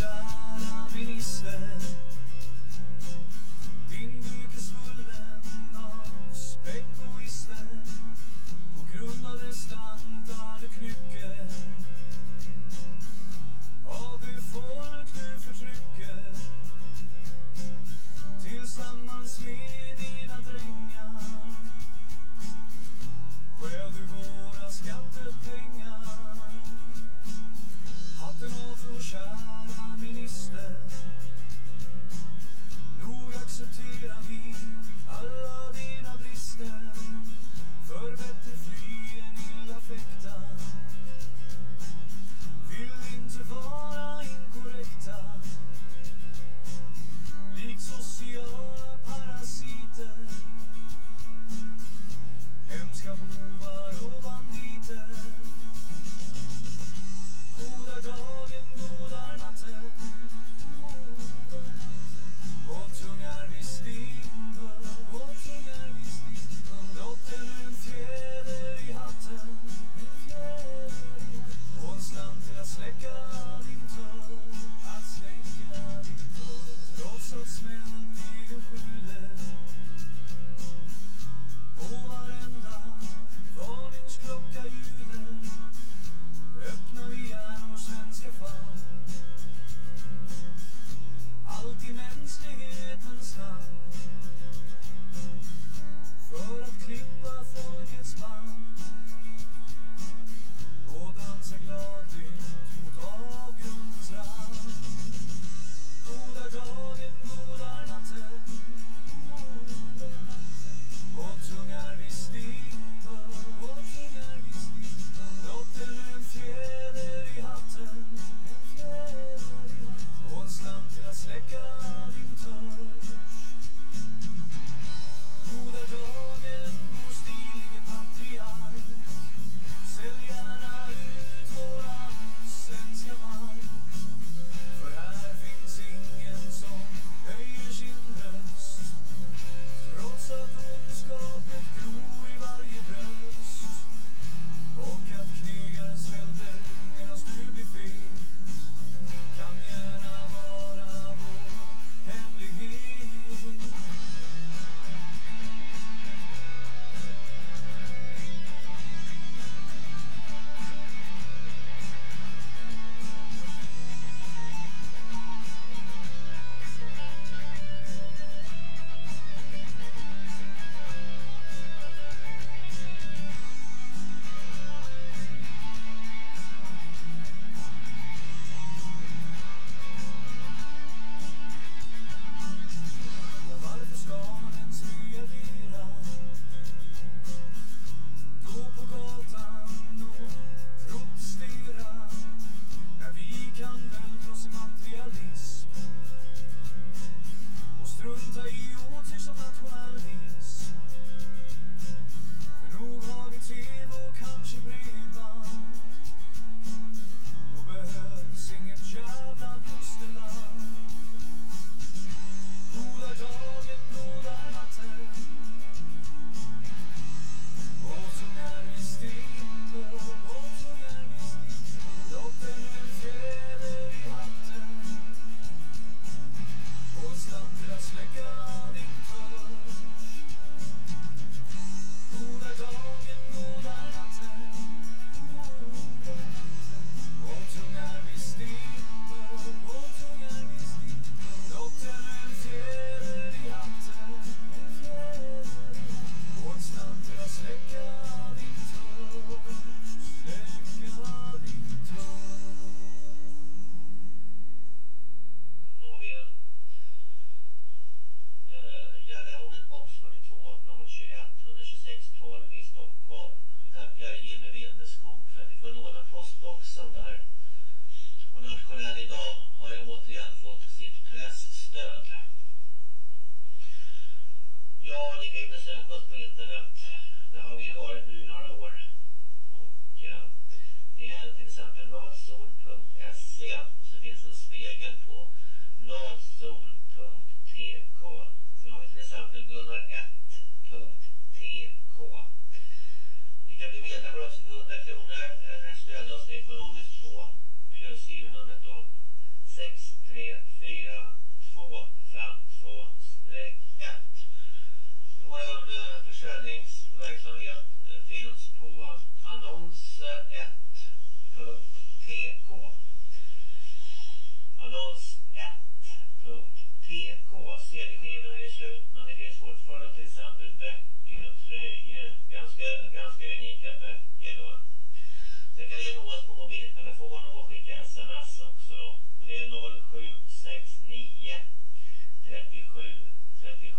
kära minister Din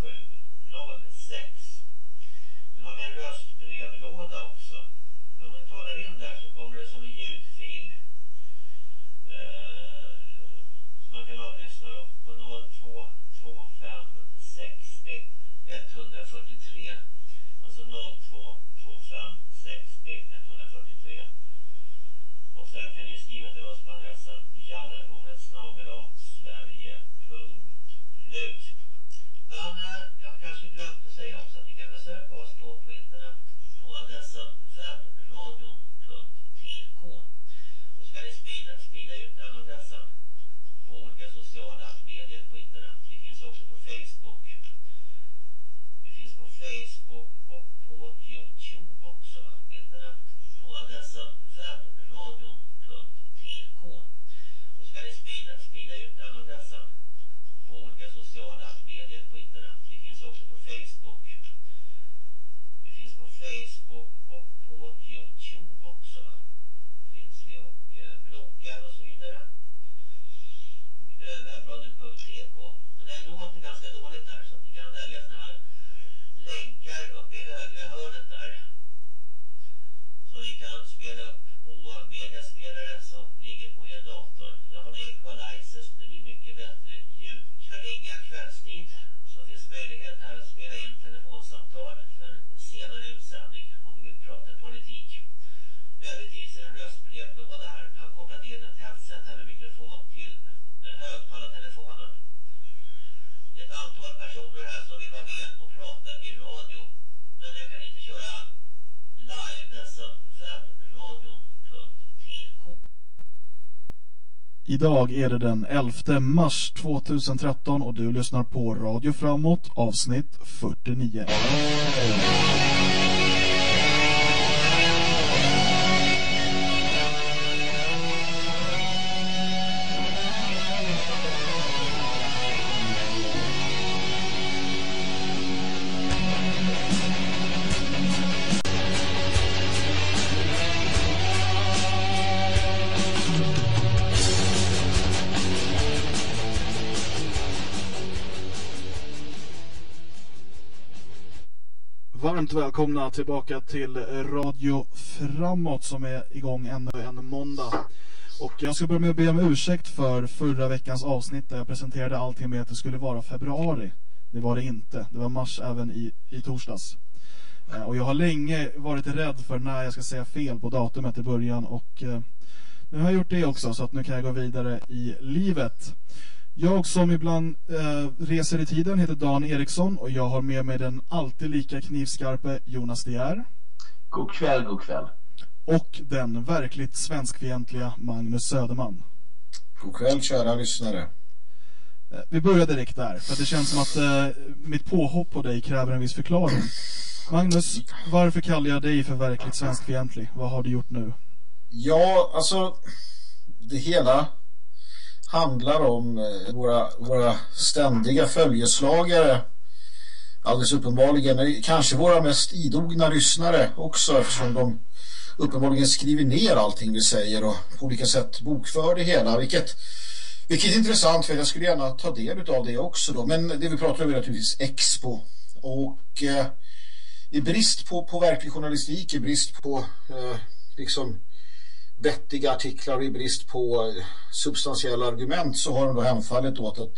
0706. Nu har vi en röstbrevlåda också. Om man talar in där så kommer det som en ljudfil. Eh, som man kan avlyssna då på 0225 60 143. Alltså 0225 60 143. Och sen kan ni skriva till oss på adressen jallarhornet sverige.nu. Men eh, jag kanske glömt att säga också att ni kan besöka oss då på internet på adressen webbradion.tk. Och så kan ni sprida, sprida ut den adressen på olika sociala medier på internet. Vi finns också på Facebook. Vi finns på Facebook och på Youtube också. Internet på adressen webbradion.tk. Och så kan ni sprida, sprida ut den adressen på olika sociala medier Facebook och på Youtube också. Finns vi och eh, bloggar och så vidare. Eh, Webbradion.tk. Men det låter ganska dåligt där så att ni kan välja såna här länkar uppe i högra hörnet där. Så ni kan spela upp på mediaspelare som ligger på er dator. Där har ni equalizer så det blir mycket bättre ljud. Kan ringa kvällstid så finns möjlighet här att spela in telefonsamtal senare utsändning om du vill prata politik. Övrigtvis är en röstbrevlåda här. Jag har kopplat in ett headset här med mikrofon till högtalartelefonen. Det är ett antal personer här som vill vara med och prata i radio. Men jag kan inte köra live, alltså som webbradion.tk. Idag är det den 11 mars 2013 och du lyssnar på Radio Framåt avsnitt 49. Varmt välkomna tillbaka till Radio Framåt som är igång ännu en måndag. Och jag ska börja med att be om ursäkt för förra veckans avsnitt där jag presenterade allting med att det skulle vara februari. Det var det inte. Det var mars även i, i torsdags. Eh, och jag har länge varit rädd för när jag ska säga fel på datumet i början och eh, nu har jag gjort det också så att nu kan jag gå vidare i livet. Jag som ibland eh, reser i tiden heter Dan Eriksson och jag har med mig den alltid lika knivskarpe Jonas Dier God kväll, god kväll. och den verkligt svenskfientliga Magnus Söderman. God kväll kära lyssnare. Eh, Vi börjar direkt där för att det känns som att eh, mitt påhopp på dig kräver en viss förklaring. Magnus, varför kallar jag dig för verkligt svenskfientlig? Vad har du gjort nu? Ja, alltså det hela handlar om eh, våra, våra ständiga följeslagare. Alldeles uppenbarligen, eh, kanske våra mest idogna lyssnare också eftersom de uppenbarligen skriver ner allting vi säger och på olika sätt bokför det hela. Vilket, vilket är intressant för jag skulle gärna ta del av det också då. Men det vi pratar om är naturligtvis Expo. Och eh, i brist på, på verklig journalistik, i brist på eh, liksom vettiga artiklar i brist på eh, substantiella argument så har de då hemfallit åt att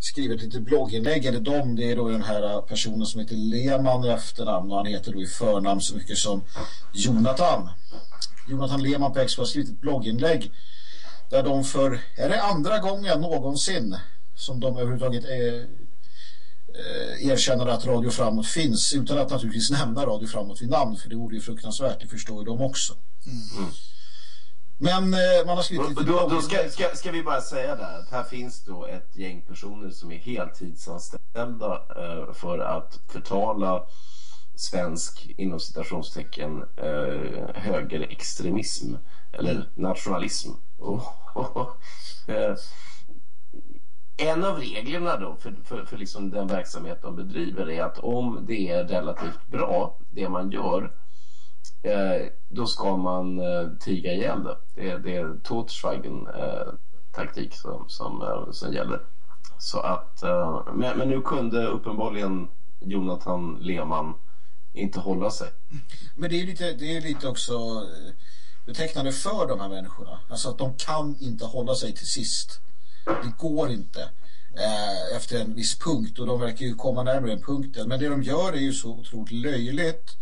skriva ett litet blogginlägg eller de, det är då den här personen som heter Lehmann i efternamn och han heter då i förnamn så mycket som Jonathan. Jonathan Lehmann på Expo har skrivit ett blogginlägg där de för, är det andra gången någonsin som de överhuvudtaget är eh, erkänner att Radio Framåt finns utan att naturligtvis nämna Radio Framåt vid namn för det vore ju fruktansvärt, det förstår ju de också. Men eh, man har skrivit lite Då, då ska, ska, ska vi bara säga där att här finns då ett gäng personer som är heltidsanställda eh, för att förtala svensk, inom citationstecken, eh, högerextremism eller nationalism. Och, och, eh, en av reglerna då för, för, för liksom den verksamhet de bedriver är att om det är relativt bra, det man gör, Eh, då ska man eh, tiga ihjäl det. Det är, det är Totschweigen eh, taktik som, som, eh, som gäller. Så att, eh, men, men nu kunde uppenbarligen Jonathan Lehmann inte hålla sig. Men det är lite, det är lite också eh, betecknande för de här människorna. Alltså att de kan inte hålla sig till sist. Det går inte eh, efter en viss punkt och de verkar ju komma närmare den punkten. Men det de gör är ju så otroligt löjligt.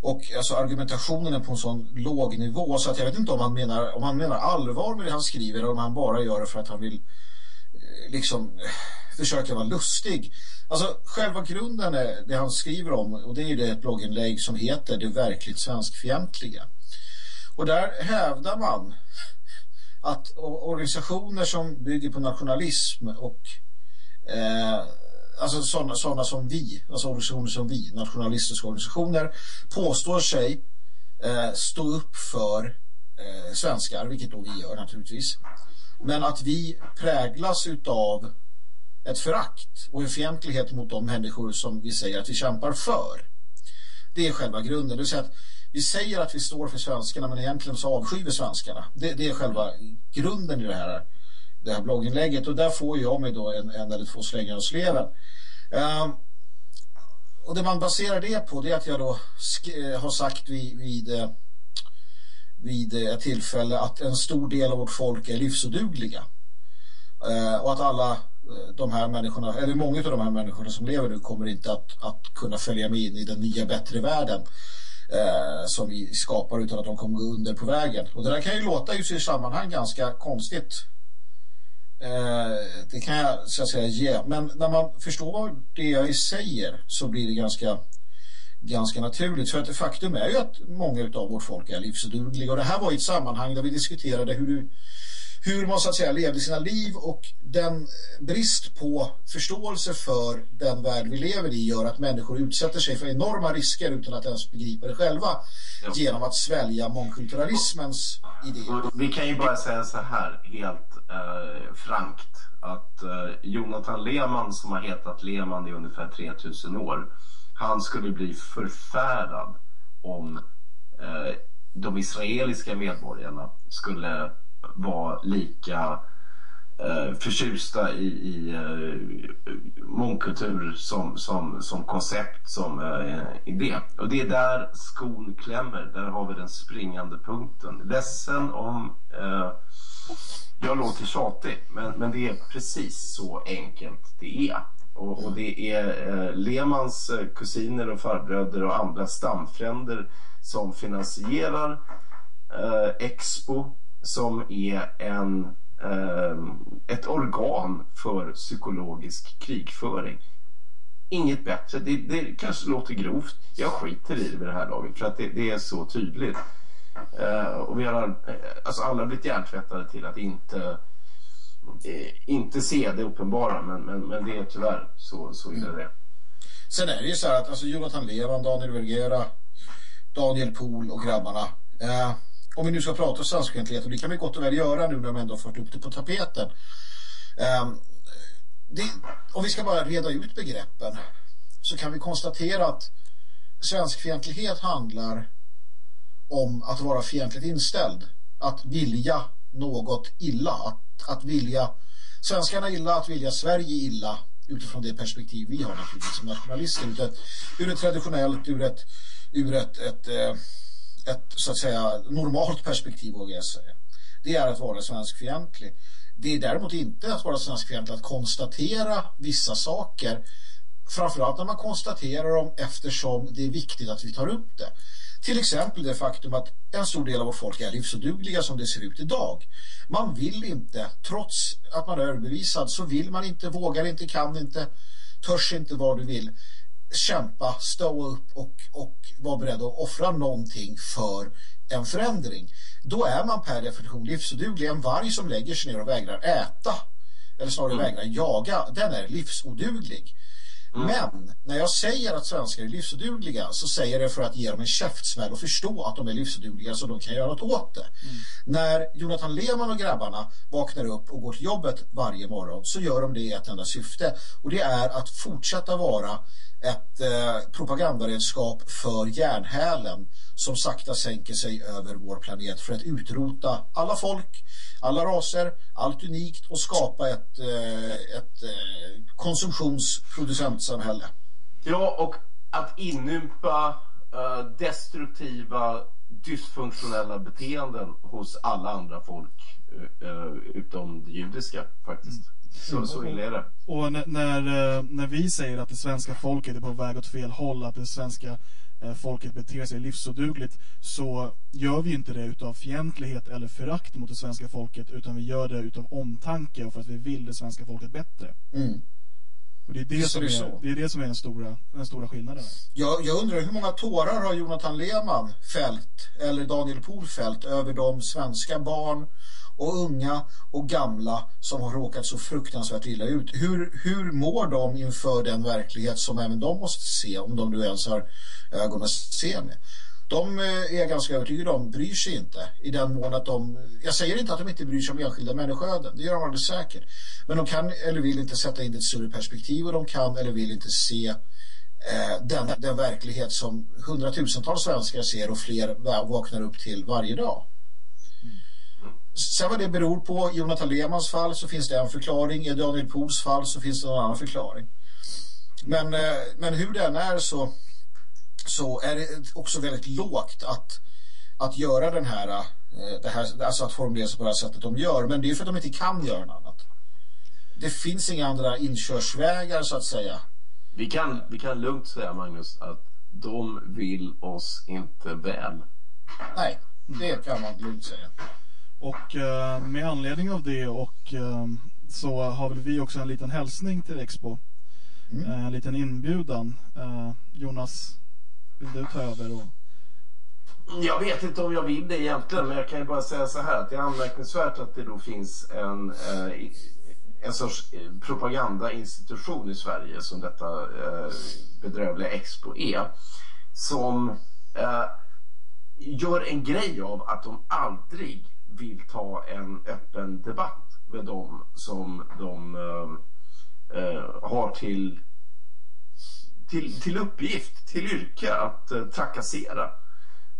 Och alltså argumentationen är på en sån låg nivå så att jag vet inte om han menar, om han menar allvar med det han skriver eller om han bara gör det för att han vill eh, liksom eh, försöka vara lustig. Alltså själva grunden är det han skriver om och det är ju det ett blogginlägg som heter Det verkligt svenskfientliga. Och där hävdar man att organisationer som bygger på nationalism och eh, alltså sådana, sådana som vi, alltså organisationer som vi, nationalistiska organisationer, påstår sig eh, stå upp för eh, svenskar, vilket då vi gör naturligtvis. Men att vi präglas utav ett förakt och en fientlighet mot de människor som vi säger att vi kämpar för. Det är själva grunden. Det vill säga att vi säger att vi står för svenskarna men egentligen så avskyr vi svenskarna. Det, det är själva grunden i det här, det här blogginlägget och där får jag mig då en, en eller två slängar av sleven. Um, och det man baserar det på det är att jag då eh, har sagt vid, vid, eh, vid eh, ett tillfälle att en stor del av vårt folk är livsodugliga. Uh, och att alla de här människorna, eller många av de här människorna som lever nu kommer inte att, att kunna följa med in i den nya bättre världen eh, som vi skapar utan att de kommer gå under på vägen. Och det där kan ju låta just i sammanhang ganska konstigt. Eh, det kan jag så att säga ge. Men när man förstår det jag säger så blir det ganska ganska naturligt. För att det faktum är ju att många av vårt folk är livsdugliga. Och det här var i ett sammanhang där vi diskuterade hur du hur man så att säga levde sina liv och den brist på förståelse för den värld vi lever i gör att människor utsätter sig för enorma risker utan att ens begripa det själva ja. genom att svälja mångkulturalismens idéer. Vi kan ju bara säga så här helt eh, frankt att eh, Jonathan Lehmann som har hetat Lehmann i ungefär 3000 år han skulle bli förfärad om eh, de israeliska medborgarna skulle var lika eh, förtjusta i, i eh, mångkultur som, som, som koncept, som eh, idé. Och det är där skon klämmer. Där har vi den springande punkten. Ledsen om eh, jag låter tjatig, men, men det är precis så enkelt det är. Och, och det är eh, Lemans eh, kusiner och farbröder och andra stamfränder som finansierar eh, Expo som är en, eh, ett organ för psykologisk krigföring. Inget bättre. Det, det kanske låter grovt. Jag skiter i det vid det här laget för att det, det är så tydligt. Eh, och vi har eh, alltså alla blivit hjärntvättade till att inte eh, inte se det uppenbara men, men, men det är tyvärr så, så illa det. Sen är det ju så här att alltså Jonathan Levan, Daniel Vergera, Daniel Pohl och grabbarna eh, om vi nu ska prata svenskfientlighet och det kan vi gott och väl göra nu när de ändå har fört upp det på tapeten. Um, det, om vi ska bara reda ut begreppen så kan vi konstatera att svenskfientlighet handlar om att vara fientligt inställd. Att vilja något illa. Att, att vilja svenskarna illa, att vilja Sverige illa utifrån det perspektiv vi har naturligtvis som nationalister. Ur ett, ur ett traditionellt, ur ett, ur ett, ett, eh, ett så att säga normalt perspektiv vågar jag säga. Det är att vara svenskfientlig. Det är däremot inte att vara svenskfientlig att konstatera vissa saker framförallt när man konstaterar dem eftersom det är viktigt att vi tar upp det. Till exempel det faktum att en stor del av vårt folk är livsodugliga som det ser ut idag. Man vill inte, trots att man är överbevisad, så vill man inte, vågar inte, kan inte, törs inte vad du vill kämpa, stå upp och, och vara beredd att offra någonting för en förändring. Då är man per definition livsoduglig. En varg som lägger sig ner och vägrar äta eller snarare vägrar jaga, den är livsoduglig. Men när jag säger att svenskar är livsodugliga så säger jag det för att ge dem en käftsmäll och förstå att de är livsodugliga så de kan göra något åt det. När Jonathan Lehmann och grabbarna vaknar upp och går till jobbet varje morgon så gör de det i ett enda syfte och det är att fortsätta vara ett eh, propagandaredskap för järnhälen som sakta sänker sig över vår planet för att utrota alla folk, alla raser, allt unikt och skapa ett, eh, ett eh, konsumtionsproducentsamhälle. Ja, och att inympa eh, destruktiva, dysfunktionella beteenden hos alla andra folk eh, eh utom det judiska faktiskt. Så, så illa är det. Och när, när, eh, när vi säger att det svenska folket är på väg åt fel håll, att det svenska eh, folket beter sig livsodugligt, så gör vi inte det utav fientlighet eller förakt mot det svenska folket, utan vi gör det utav omtanke och för att vi vill det svenska folket bättre. Mm. Och det är det, Visst som, är, så. det, är det som är den stora, den stora skillnaden. Jag, jag undrar hur många tårar har Jonathan Lehmann fällt eller Daniel Pohl fällt över de svenska barn och unga och gamla som har råkat så fruktansvärt illa ut. Hur, hur mår de inför den verklighet som även de måste se om de nu ens har ögon att se med? De eh, är ganska övertygade om bryr sig inte i den mån att de, jag säger inte att de inte bryr sig om enskilda människoöden, det gör de alldeles säkert. Men de kan eller vill inte sätta in det i ett större perspektiv och de kan eller vill inte se eh, den, den verklighet som hundratusentals svenskar ser och fler vaknar upp till varje dag. Sen vad det beror på i Jonathan Lehmanns fall så finns det en förklaring. I Daniel Pohls fall så finns det en annan förklaring. Men, eh, men hur den är så, så är det också väldigt lågt att, att göra den här, eh, det här, alltså att formulera sig på det här sättet de gör. Men det är för att de inte kan göra något annat. Det finns inga andra inkörsvägar så att säga. Vi kan, vi kan lugnt säga, Magnus, att de vill oss inte väl. Nej, det kan man lugnt säga. Och eh, med anledning av det och eh, så har väl vi också en liten hälsning till Expo. Eh, en liten inbjudan. Jonas, vill du ta över? Och... Jag vet inte om jag vill det egentligen, men jag kan ju bara säga så här att det är anmärkningsvärt att det då finns en, en sorts propagandainstitution i Sverige som detta bedrövliga Expo är. Som gör en grej av att de aldrig vill ta en öppen debatt med dem som de eh, eh, har till, till, till uppgift, till yrke att eh, trakassera.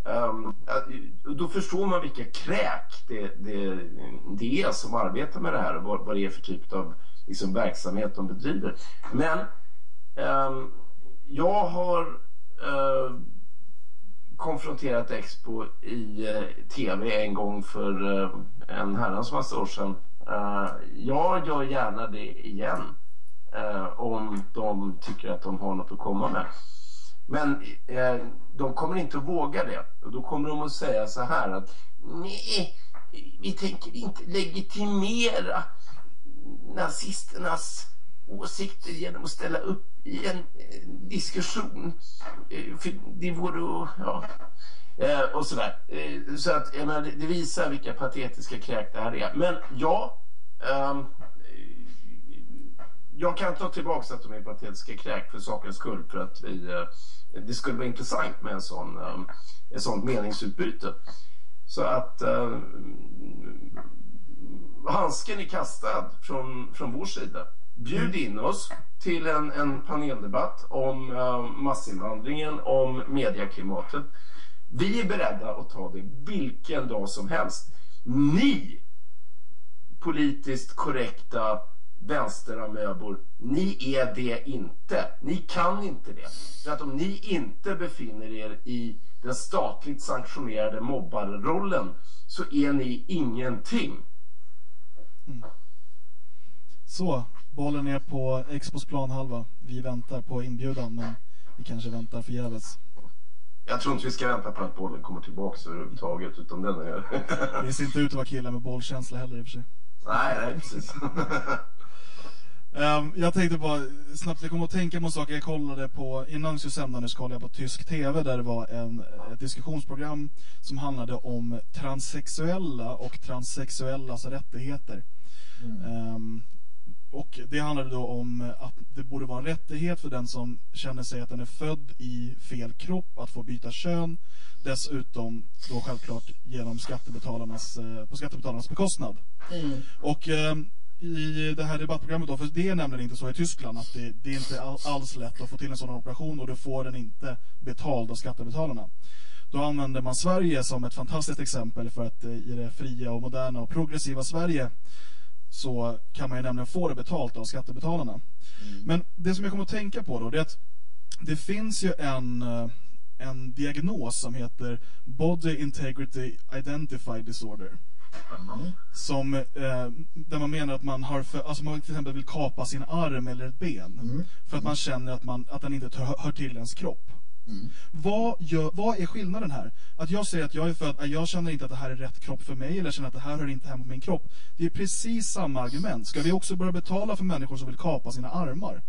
Um, då förstår man vilka kräk det, det, det är som arbetar med det här och vad, vad det är för typ av liksom, verksamhet de bedriver. Men um, jag har uh, konfronterat Expo i eh, tv en gång för eh, en herrans massa år sedan. Eh, jag gör gärna det igen eh, om de tycker att de har något att komma med. Men eh, de kommer inte att våga det. Och då kommer de att säga så här att nej, vi tänker inte legitimera nazisternas åsikter genom att ställa upp i en eh, diskussion. Eh, för det vore att, ja, eh, och sådär. Eh, så att, jag menar, det, visar vilka patetiska kräk det här är. Men ja, ehm, eh, jag kan ta tillbaka att de är patetiska kräk för sakens skull för att vi, eh, det skulle vara intressant med en sån, eh, ett sånt meningsutbyte. Så att eh, handsken är kastad från, från vår sida. Bjud in oss till en, en paneldebatt om eh, massinvandringen, om medieklimatet. Vi är beredda att ta det vilken dag som helst. Ni politiskt korrekta vänsteramöbor, ni är det inte. Ni kan inte det. För att om ni inte befinner er i den statligt sanktionerade mobbarrollen så är ni ingenting. Så, bollen är på Expos planhalva. Vi väntar på inbjudan, men vi kanske väntar förgäves. Jag tror inte vi ska vänta på att bollen kommer tillbaka överhuvudtaget utan den är... Det ser inte ut att vara killar med bollkänsla heller i och för sig. nej, nej, precis. Ehm, jag tänkte bara snabbt, jag kom att tänka på en sak jag kollade på, innan vi skulle sända nu så kollade jag på tysk tv där det var en, ett diskussionsprogram som handlade om transsexuella och transsexuellas rättigheter. Ehm, och det handlade då om att det borde vara en rättighet för den som känner sig att den är född i fel kropp att få byta kön. Dessutom då självklart genom skattebetalarnas, eh, på skattebetalarnas bekostnad. Och eh, i det här debattprogrammet då, för det är nämligen inte så i Tyskland att det, det är inte all, alls lätt att få till en sådan operation och du får den inte betald av skattebetalarna. Då använder man Sverige som ett fantastiskt exempel för att eh, i det fria och moderna och progressiva Sverige så kan man ju nämligen få det betalt av skattebetalarna. Men det som jag kommer att tänka på då det är att det finns ju en, eh, en diagnos som heter Body Integrity Identified Disorder. Som, eh, där man menar att man har för, alltså man till exempel vill kapa sin arm eller ett ben för att man känner att, man, att den inte hör till ens kropp. Vad, gör, vad är skillnaden här? Att jag säger att jag är född, att jag känner inte att det här är rätt kropp för mig eller känner att det här hör inte hemma på min kropp. Det är precis samma argument. Ska vi också börja betala för människor som vill kapa sina armar?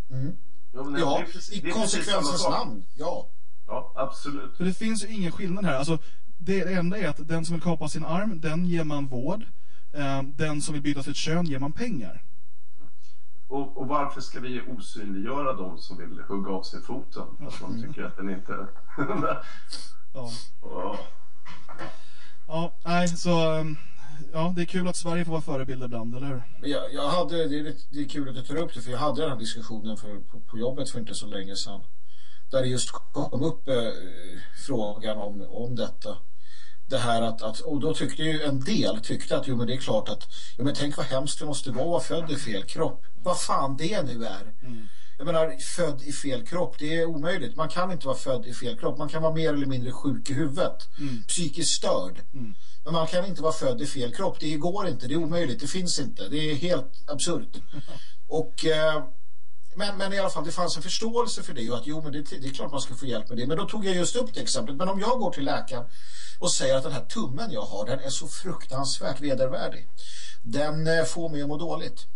Ja, det Ja, precis- i konsekvensens namn. Ja. Ja, absolut. Så det finns ju ingen skillnad här. Alltså, det, enda är att den som vill kapa sin arm, den ger man vård. Eh, den som vill byta sitt kön ger man pengar. Och, och varför ska vi osynliggöra de som vill hugga av sig foten? Att de tycker att den inte... Ja, Ja. ja nej, så... eh, Ja, det är kul att Sverige får vara förebild ibland, eller hur? Men Jag, jag hade, det, är, lite- det är kul att du tar upp det för jag hade den här diskussionen för, på, på jobbet för inte så länge sedan. Där det just kom upp eh, frågan om, om detta. Det här att, att, och då tyckte ju en del tyckte att jo men det är klart att, jo men tänk vad hemskt det måste vara att vara född i fel kropp. Vad fan det nu är. Jag menar, född i fel kropp, det är omöjligt. Man kan inte vara född i fel kropp. Man kan vara mer eller mindre sjuk i huvudet. Psykiskt störd. Men man kan inte vara född i fel kropp. Det går inte, det är omöjligt, det finns inte. Det är helt absurt. Och, eh, men, men i alla fall, det fanns en förståelse för det och att jo, men det, det är klart man ska få hjälp med det. Men då tog jag just upp det exemplet. Men om jag går till läkaren och säger att den här tummen jag har, den är så fruktansvärt vedervärdig. Den eh, får mig att må dåligt.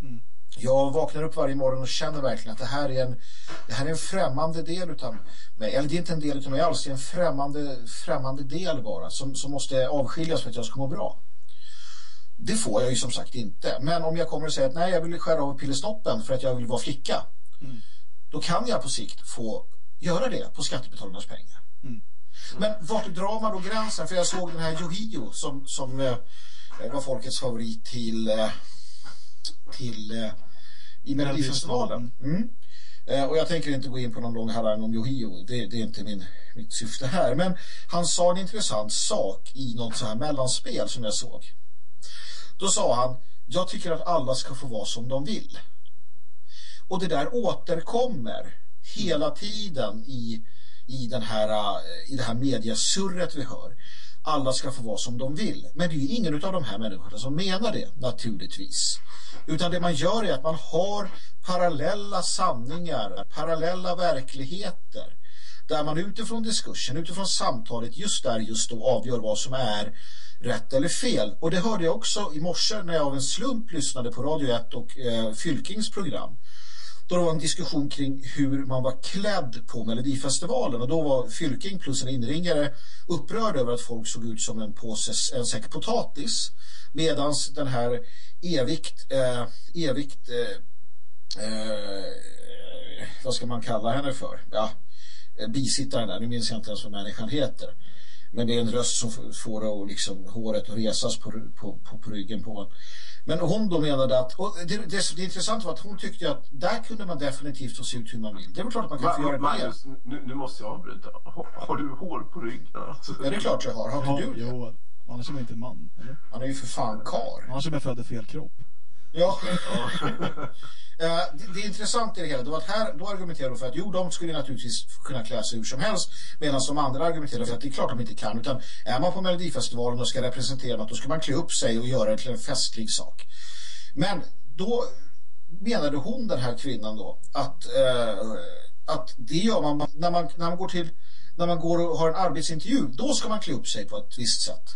Jag vaknar upp varje morgon och känner verkligen att det här är en, det här är en främmande del utav mig. Eller det är inte en del utav mig alls, det är en främmande, främmande del bara som, som måste avskiljas för att jag ska må bra. Det får jag ju som sagt inte. Men om jag kommer och säger att nej, jag vill skära av pillesnoppen för att jag vill vara flicka. Då kan jag på sikt få göra det på skattebetalarnas pengar. Men vart drar man då gränsen? För jag såg den här Yohio som, som eh, var folkets favorit till, eh, till eh, i Melodifestivalen. Mm. Eh, och jag tänker inte gå in på någon lång harang om Yohio. Det, det är inte min, mitt syfte här. Men han sa en intressant sak i något så här mellanspel som jag såg. Då sa han, jag tycker att alla ska få vara som de vill. Och det där återkommer hela tiden i, i, den här, eh, i det här mediesurret vi hör. Alla ska få vara som de vill. Men det är ju ingen av de här människorna som menar det, naturligtvis. Utan det man gör är att man har parallella sanningar, parallella verkligheter. Där man utifrån diskursen, utifrån samtalet just där just då avgör vad som är rätt eller fel. Och det hörde jag också i morse när jag av en slump lyssnade på Radio 1 och eh, Fylkings program. Då det var en diskussion kring hur man var klädd på Melodifestivalen och då var Fylking plus en inringare upprörd över att folk såg ut som en påse, en säck potatis medan den här evigt eh, evigt eh, eh, vad ska man kalla henne för? Ja, eh, bisittaren där, nu minns jag inte ens vad människan heter. Men det är en röst som får och liksom håret att resas på, på, på, på ryggen på en. Men hon då menade att, och det, det, det intressanta var att hon tyckte att där kunde man definitivt få se ut hur man vill. Det är väl klart att man kan få Ma- göra det. Magnus, nu, nu måste jag avbryta. Har, har du hår på ryggen? Alltså? Ja, det är klart jag har. Har Ja, inte du det? jo, annars är man inte man. Eller? Han är ju för fan kar. Annars är man född i fel kropp. Ja. Eh, det, det är intressant i det hela. Var att här, då argumenterar de för att jo, de skulle naturligtvis kunna klä sig hur som helst. Medan de andra argumenterar för att det är klart de inte kan. Utan är man på Melodifestivalen och ska representera något, då ska man klä upp sig och göra det till en festlig sak. Men då menade hon, den här kvinnan då, att, eh, att det gör man när man, när man går till när man går och har en arbetsintervju, då ska man klä upp sig på ett visst sätt.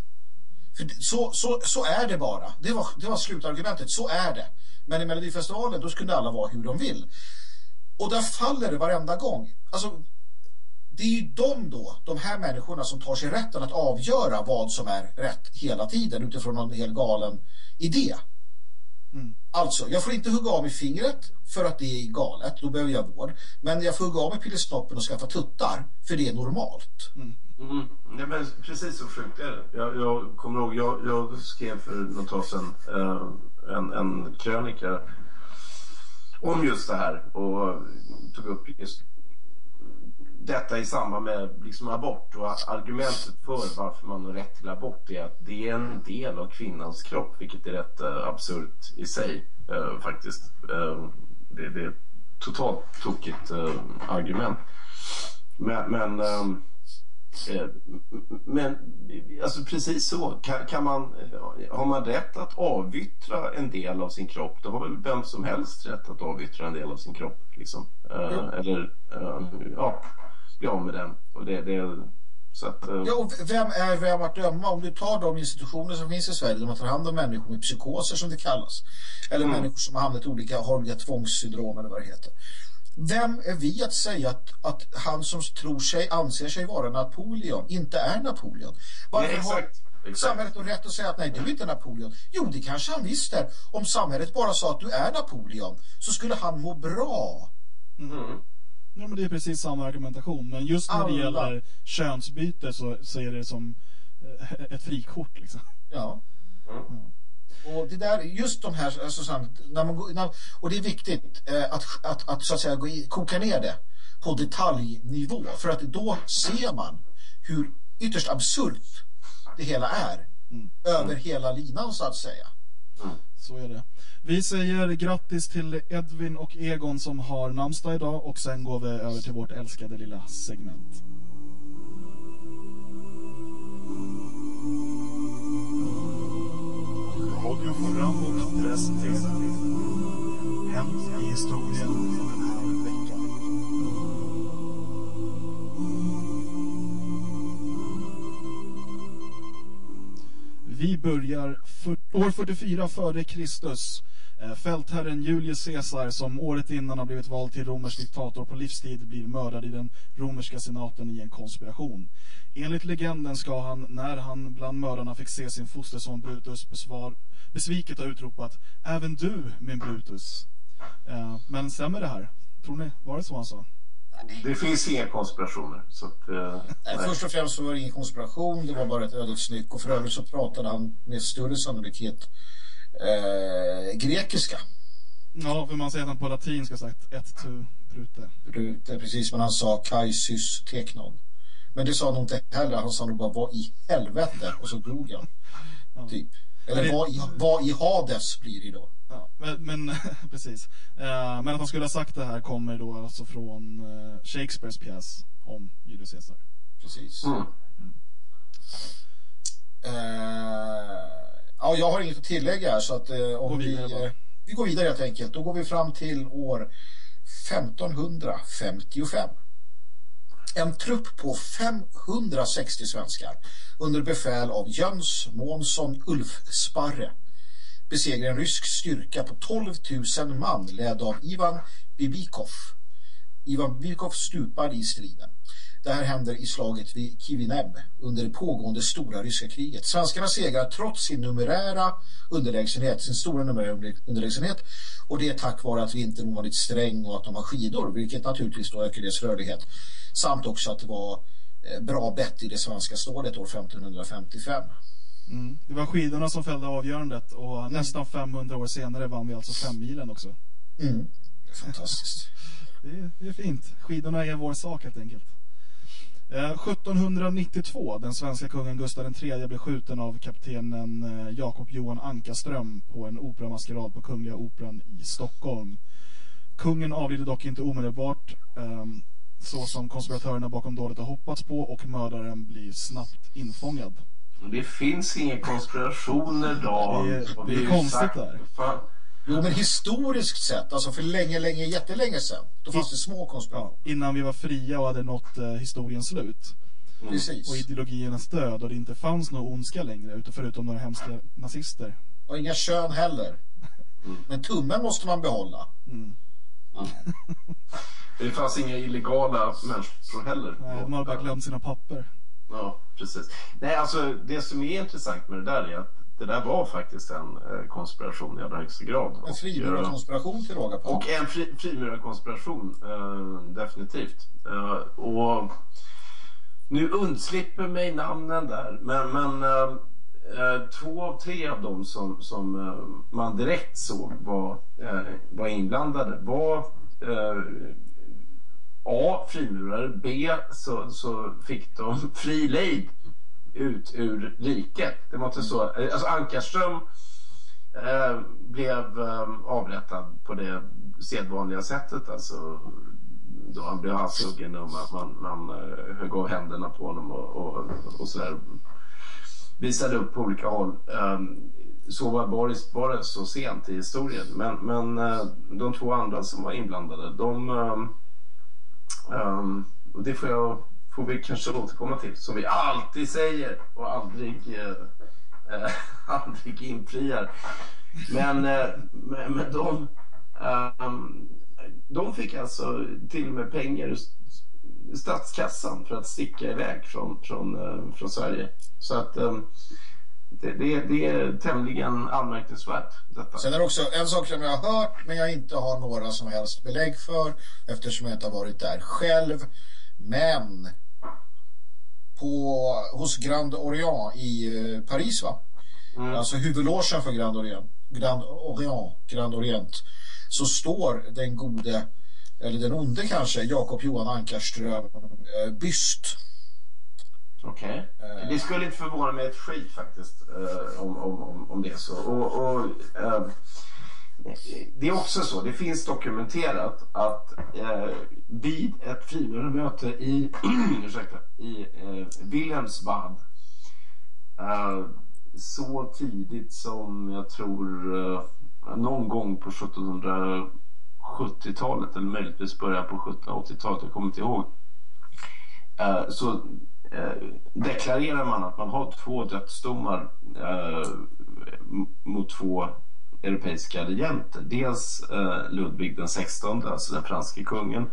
Så, så, så är det bara. Det var, det var slutargumentet. Så är det. Men i Melodifestivalen då skulle alla vara hur de vill. Och där faller det varenda gång. Alltså, det är ju de då, de här människorna som tar sig rätten att avgöra vad som är rätt hela tiden utifrån en helt galen idé. Alltså, jag får inte hugga av mig fingret för att det är galet, då behöver jag vård. Men jag får hugga av mig pillesnoppen och skaffa tuttar, för det är normalt. Mm. Mm. Ja, men precis så sjukt är det. Jag, jag kommer ihåg, jag, jag skrev för något tag sedan eh, en, en krönika om just det här och tog upp just detta i samband med liksom abort och argumentet för varför man har rätt till abort är att det är en del av kvinnans kropp vilket är rätt eh, absurt i sig eh, faktiskt. Eh, det, det är ett totalt tokigt eh, argument. Men, men Eh, men alltså precis så. Kan, kan man, eh, har man rätt att avyttra en del av sin kropp då har väl vem som helst rätt att avyttra en del av sin kropp. Liksom. Eh, Eller eh, ja, bli av med den. Och det, det, så att, eh, Ja, och vem är vem att döma om du tar de institutioner som finns i Sverige där man tar hand om människor med psykoser som det kallas. Eller människor som har hamnat i olika, har olika tvångssyndrom eller vad det heter. Vem är vi att säga att, att han som tror sig, anser sig vara Napoleon inte är Napoleon? Varför Nej, exakt, har exakt. samhället då rätt att säga att nej, du är inte Napoleon? Jo, det kanske han visst är. Om samhället bara sa att du är Napoleon så skulle han må bra. Ja, men det är precis samma argumentation. Men just när det Alla. gäller könsbyte så, så är det som eh, ett frikort liksom. Ja. Och det där, just de här, alltså, så här, när man, går- när, och det är viktigt eh, att, att, att så att säga gå i, koka ner det på detaljnivå för att då ser man hur ytterst absurt det hela är över hela linan så att säga. Så är det. Vi säger grattis till Edvin och Egon som har namnsdag idag och sen går vi över till vårt älskade lilla segment. Radio Framåt presenterar hem i historien den här veckan. Vi börjar för, år 44 före Kristus. Eh, Fältherren Julius Caesar som året innan har blivit vald till romersk diktator på livstid blir mördad i den romerska senaten i en konspiration. Enligt legenden ska han, när han bland mördarna fick se sin fosterson Brutus besvar, besviket ha utropat Även du, min Brutus. Eh, Men stämmer det här? Tror ni, var det så han sa? det finns inga konspirationer. Så att, eh, Nej, nej. först och främst så var det ingen konspiration, det var bara ett ödets och för övrigt så pratade han med större sannolikhet eh, grekiska. Ja, för man säger att han på latin ska sagt ett tu brute. Är precis som han sa Kaisus teknon. Men det sa han nog inte heller. Han sa nog bara vad i helvete och så dog han. Typ. Eller Men det- vad, i, vad i Hades blir det då? Ja, men, men precis. Eh, men att han skulle ha sagt det här kommer då alltså från eh, Shakespeares pjäs om Julius Caesar. Precis. Mm. Eh, ja, jag har inget att tillägga här, så att eh, om vi, bara. eh, vi går vidare helt enkelt. Då går vi fram till år 1555. En trupp på 560 svenskar under befäl av Jöns Månsson Ulfsparre besegrar en rysk styrka på 12 000 man ledd av Ivan Bibikov. Ivan Bibikov stupar i striden. Det här händer i slaget vid Kivineb under det pågående stora ryska kriget. Svenskarna segrar trots sin numerära underlägsenhet, sin stora numerära underlägsenhet och det är tack vare att vintern är ovanligt sträng och att de har skidor, vilket naturligtvis då ökar deras rörlighet. Samt också att det var eh, bra bett i det svenska stålet år 1555. Mm. Det var skidorna som fällde avgörandet och nästan 500 år senare vann vi alltså femmilen också. Mm. Fantastiskt. Det är, det är fint. Skidorna är vår sak helt enkelt. Eh, 1792, den svenska kungen Gustav III blev skjuten av kaptenen eh, Jakob Johan Ankarström på en operamaskerad på Kungliga Operan i Stockholm. Kungen avlider dock inte omedelbart, ehm, så som konspiratörerna bakom dådet har hoppats på och mördaren blir snabbt infångad. Det finns inga konspirationer Dan. Det är- det är konstigt där. Jo, men historiskt sett, alltså för länge, länge, jättelänge sedan, då fanns det små konspirationer. Ja, innan vi var fria och hade nått eh, historiens slut. Precis. och ideologiernas död och det inte fanns någon ondska längre utan förutom några hemska nazister. Och inga kön heller. Men tummen måste man behålla. Det fanns inga illegala människor heller. Nej, de har bara glömt sina papper. Ja, precis. Nej, alltså det som är intressant med det där är att det där var faktiskt en eh, konspiration i allra högsta grad. En Och, eh, frimurarkonspiration till råga på. Och en fri, frimurarkonspiration, eh, definitivt. Eh, och nu undslipper mig namnen där, men, men eh, eh, två av tre av dem som, som man direkt såg var, var inblandade var A. Frimurare. B. Så, så fick de fri lejd ut ur riket. Det var inte så. Alltså Ankarström eh, blev eh, avrättad på det sedvanliga sättet. Alltså, då han blev halshuggen och man, man, man högg av händerna på honom och, och, och sådär. Visade upp på olika håll. Ehm, så var Boris bara så sent i historien. Men, men eh, de två andra som var inblandade, de... Um, och det får, jag, får vi kanske återkomma till. Som vi alltid säger och aldrig, eh, eh, aldrig infriar. Men, eh, med, med de, ehm, de fick alltså till och med pengar ur statskassan för att sticka iväg från, från, eh, från Sverige. Så att ehm, det, det, det är tämligen anmärkningsvärt detta. Sen är det också en sak som jag har hört men jag inte har några som helst belägg för eftersom jag inte har varit där själv. Men på, hos Grand Orient i eh, Paris va? Alltså huvudlogen för Grand Orient, Grand Orient, Grand Orient så står den gode eller den onde kanske Jakob Johan Ankarström eh, byst. Okej. Det skulle inte förvåna mig ett skit faktiskt eh, om, om, om, om det är så. Och, och, eh, det är också så, det finns dokumenterat att eh, vid ett frimurarmöte i, ursäkta, i eh, Wilhelmsbad eh, så tidigt som jag tror eh, någon gång på 1770-talet eller möjligtvis början på 1780-talet, jag kommer inte ihåg. Eh, så eh, deklarerar man att man har två dödsdomar eh, mot två europeiska regenter. Dels eh, Ludvig den 16, alltså den franske kungen,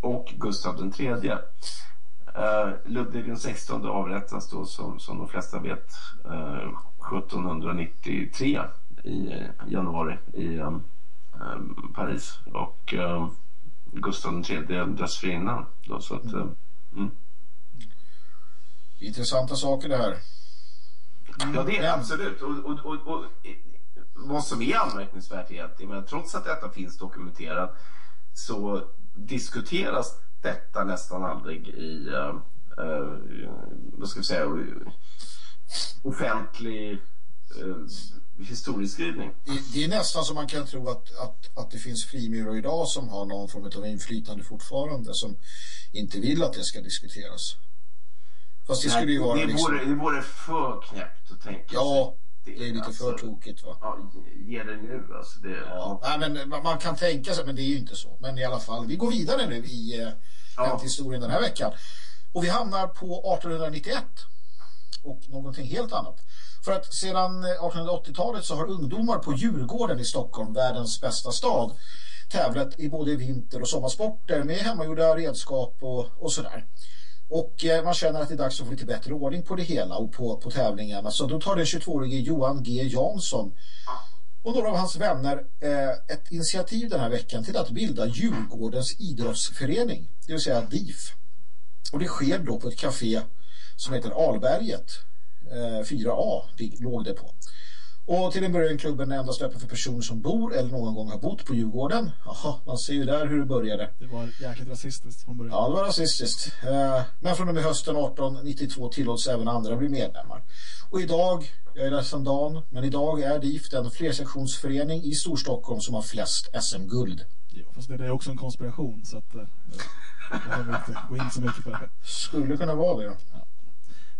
och Gustav den tredje. Eh, Ludvig den 16 avrättas då som, som de flesta vet eh, 1793 i eh, januari i eh, eh, Paris och eh, Gustav den tredje dessförinnan. Då, så att, mm. Intressanta saker det här. Ja, det är Men- absolut. Och, och, och, och vad som är anmärkningsvärt jag menar, trots att detta finns dokumenterat så diskuteras detta nästan aldrig i uh, vad ska vi säga, offentlig uh, historieskrivning. Det, det är nästan som man kan tro att, att, att det finns frimurare idag som har någon form av inflytande fortfarande som inte vill att det ska diskuteras. Fast det skulle ju vara det, liksom... vore, det vore för knäppt att tänka Ja, sig. Det är lite alltså, för tokigt va? Ja, ge- det nu alltså. Det, Ja. Nej, men man- man kan tänka sig, men det är ju inte så. Men i alla fall, vi går vidare nu i eh, Ja. Historien den här veckan. Och vi hamnar på 1891 och någonting helt annat. För att sedan eh, 1880-talet så har ungdomar på Djurgården i Stockholm, världens bästa stad, tävlat i både vinter- och sommarsporter med hemmagjorda redskap och, och sådär. Och eh, man känner att det är dags att få lite bättre ordning på det hela och på, på tävlingarna. Så då tar den 22-årige Johan G. Jansson och några av hans vänner eh, ett initiativ den här veckan till att bilda Djurgårdens idrottsförening, det vill säga DIF. Och det sker då på ett café som heter Alberget. Eh, 4A det låg det på. Och till en början klubben endast öppen för personer som bor eller någon gång har bott på Djurgården. Jaha, man ser ju där hur det började. Det var jäkligt rasistiskt från början. Ja, det var rasistiskt. Eh, Men från och med hösten 1892 tillåts även andra bli medlemmar. Och idag, jag är ledsen Dan, men idag är DIF den flersektionsförening i Storstockholm som har flest SM-guld. Ja, fast det är också en konspiration så att eh, jag behöver inte gå in så mycket på det. Skulle kunna vara det.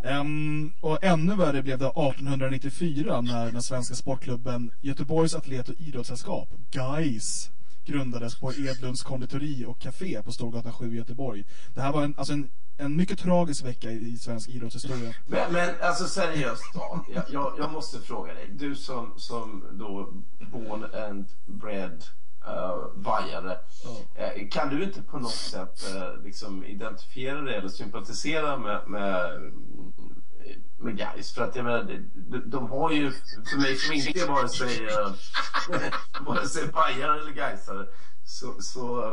Um, och ännu värre blev det 1894 när den svenska sportklubben Göteborgs atlet- och idrottssällskap, GAIS, grundades på Edlunds konditori och café på Storgatan 7 i Göteborg. Det här var en, alltså en en mycket tragisk vecka i, i svensk idrottshistoria. Men, men alltså seriöst Dan, jag, jag, jag måste fråga dig. Du som, som då born and bred uh, bajare. Eh, kan du inte på något sätt eh, liksom identifiera dig eller sympatisera med, med, med guys? För att jag menar, de, de har ju, för mig som inte är vare sig, uh, vare sig bajare eller gaisare, så, så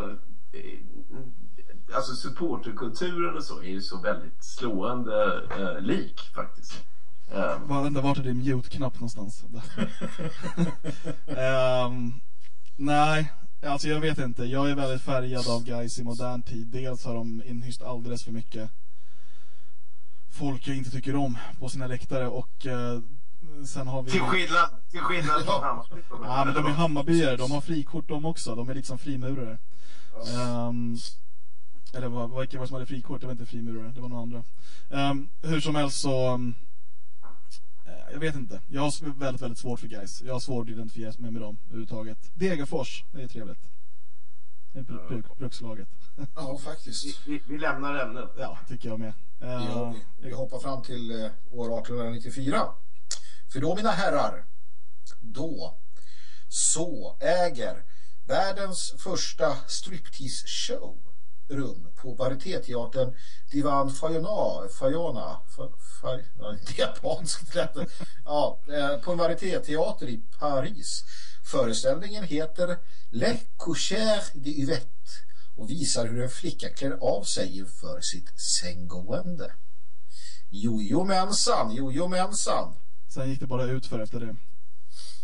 alltså supporterkulturen och så är ju så väldigt slående eh, lik faktiskt. Var, vänta, vart är din mute-knapp någonstans? Ehm, nej, alltså jag vet inte. Jag är väldigt färgad av guys i modern tid. Dels har de inhyst alldeles för mycket folk jag inte tycker om på sina läktare och eh, sen har vi... till skillnad, till skillnad från Hammarby. Ja, men de är Hammarbyare. De har frikort de också. De är liksom frimurare. Ehm, eller vad, var det som hade frikort? Det var inte frimurare, det var några andra. Ehm, hur som helst så... um, jag vet inte. Jag har väldigt, väldigt svårt för guys. Jag har svårt att identifiera mig med dem överhuvudtaget. Degerfors, det är trevligt. Det är br- bruk, brukslaget. Ja, faktiskt. Vi, vi, vi lämnar ämnet. ja, tycker jag med. Vi. Vi hoppar fram till eh, år 1894. För då, mina herrar, då så äger världens första striptease-show rum på varietéteatern Divan Fajona, Fajona, Fajona Fa- det japanskt. Ja, eh, på en varietéteater i Paris. Föreställningen heter Le Coucher de Yvette och visar hur en flicka klär av sig inför sitt sänggående. Jojomensan, jojomensan. sen gick det bara ut för efter det.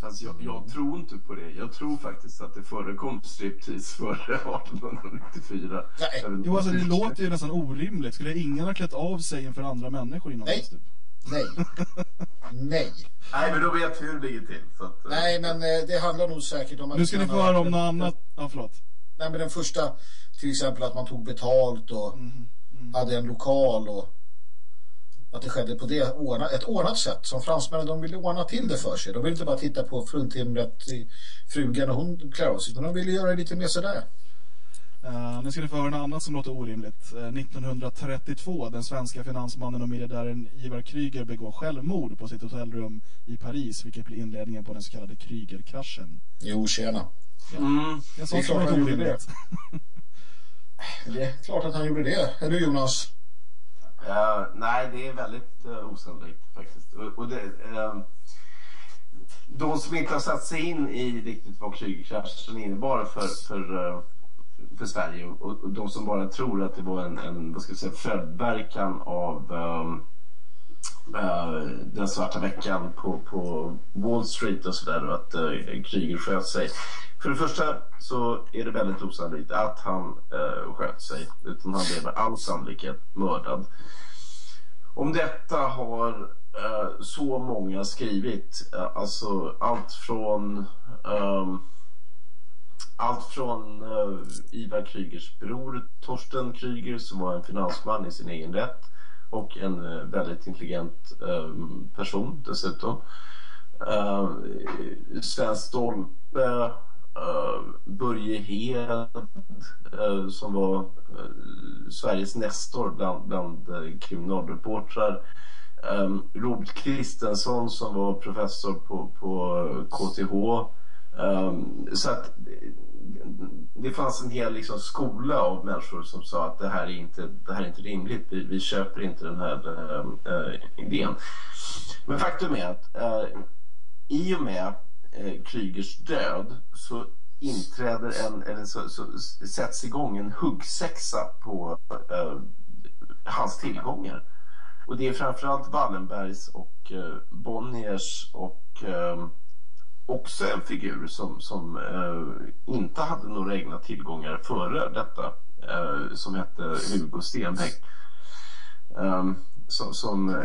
Alltså jag, jag tror inte på det. Jag tror faktiskt att det förekom striptease före 1894. Nej. Jo, alltså det låter ju nästan orimligt. Skulle ingen ha klätt av sig inför andra människor innan Nej. typ? Nej. Nej. Nej, men då vet vi hur det ligger till. Så att, eh, Nej, men eh, det handlar nog säkert om att... Nu ska ni få höra om något annat. Ja, förlåt. Nej, men den första, till exempel att man tog betalt och Mhm, hade en lokal och att det skedde på det ordna, ett ordnat sätt som fransmännen de ville ordna till det för sig. De ville inte bara titta på fruntimret i frugan och hon klär av sig utan de ville göra det lite mer sådär. Uh, nu ska ni få höra något annat som låter orimligt. Eh, 1932, den svenska finansmannen och miljardären Ivar Kryger begår självmord på sitt hotellrum i Paris, vilket blir inledningen på den så kallade Krygerkraschen. Jo, tjena. Mm. Jag sa Det är att det klart var han gjorde orimligt. Det är klart att han gjorde det. Är du Jonas? Uh, nej, det är väldigt uh, osannolikt faktiskt. Och, och det, uh, de som inte har satt sig in i riktigt vad Krügerkraschen innebar för, för, uh, för Sverige och, och de som bara tror att det var en, en vad ska jag säga, följdverkan av ehm, Eh, den svarta veckan på, på Wall Street och sådär och att eh, uh, Kryger sköt sig. För det första så är det väldigt osannolikt att han uh, sköt sig utan han blev med all sannolikhet mördad. Om detta har uh, så många skrivit. uh, alltså allt från um, allt från Ivar Krygers bror Torsten Kryger som var en finansman i sin egen rätt och en eh, väldigt intelligent eh, person dessutom. Eh, Sven Stolpe, Börje Hed som var Sveriges nestor bland, bland kriminalreportrar. Robert Kristensson som var professor på, på KTH. Så att det, fanns en hel liksom, skola av människor som sa att det här är inte, det här är inte rimligt. Vi, vi köper inte den här äh, idén. Men faktum är att äh, i och med äh, Krygers död så inträder en, eller så, så sätts igång en huggsexa på äh, hans tillgångar. Och det är framförallt Wallenbergs och Bonniers och också en figur som, som eh, inte hade några egna tillgångar före detta eh, som hette Hugo Stenbeck. Um, ehm, som, som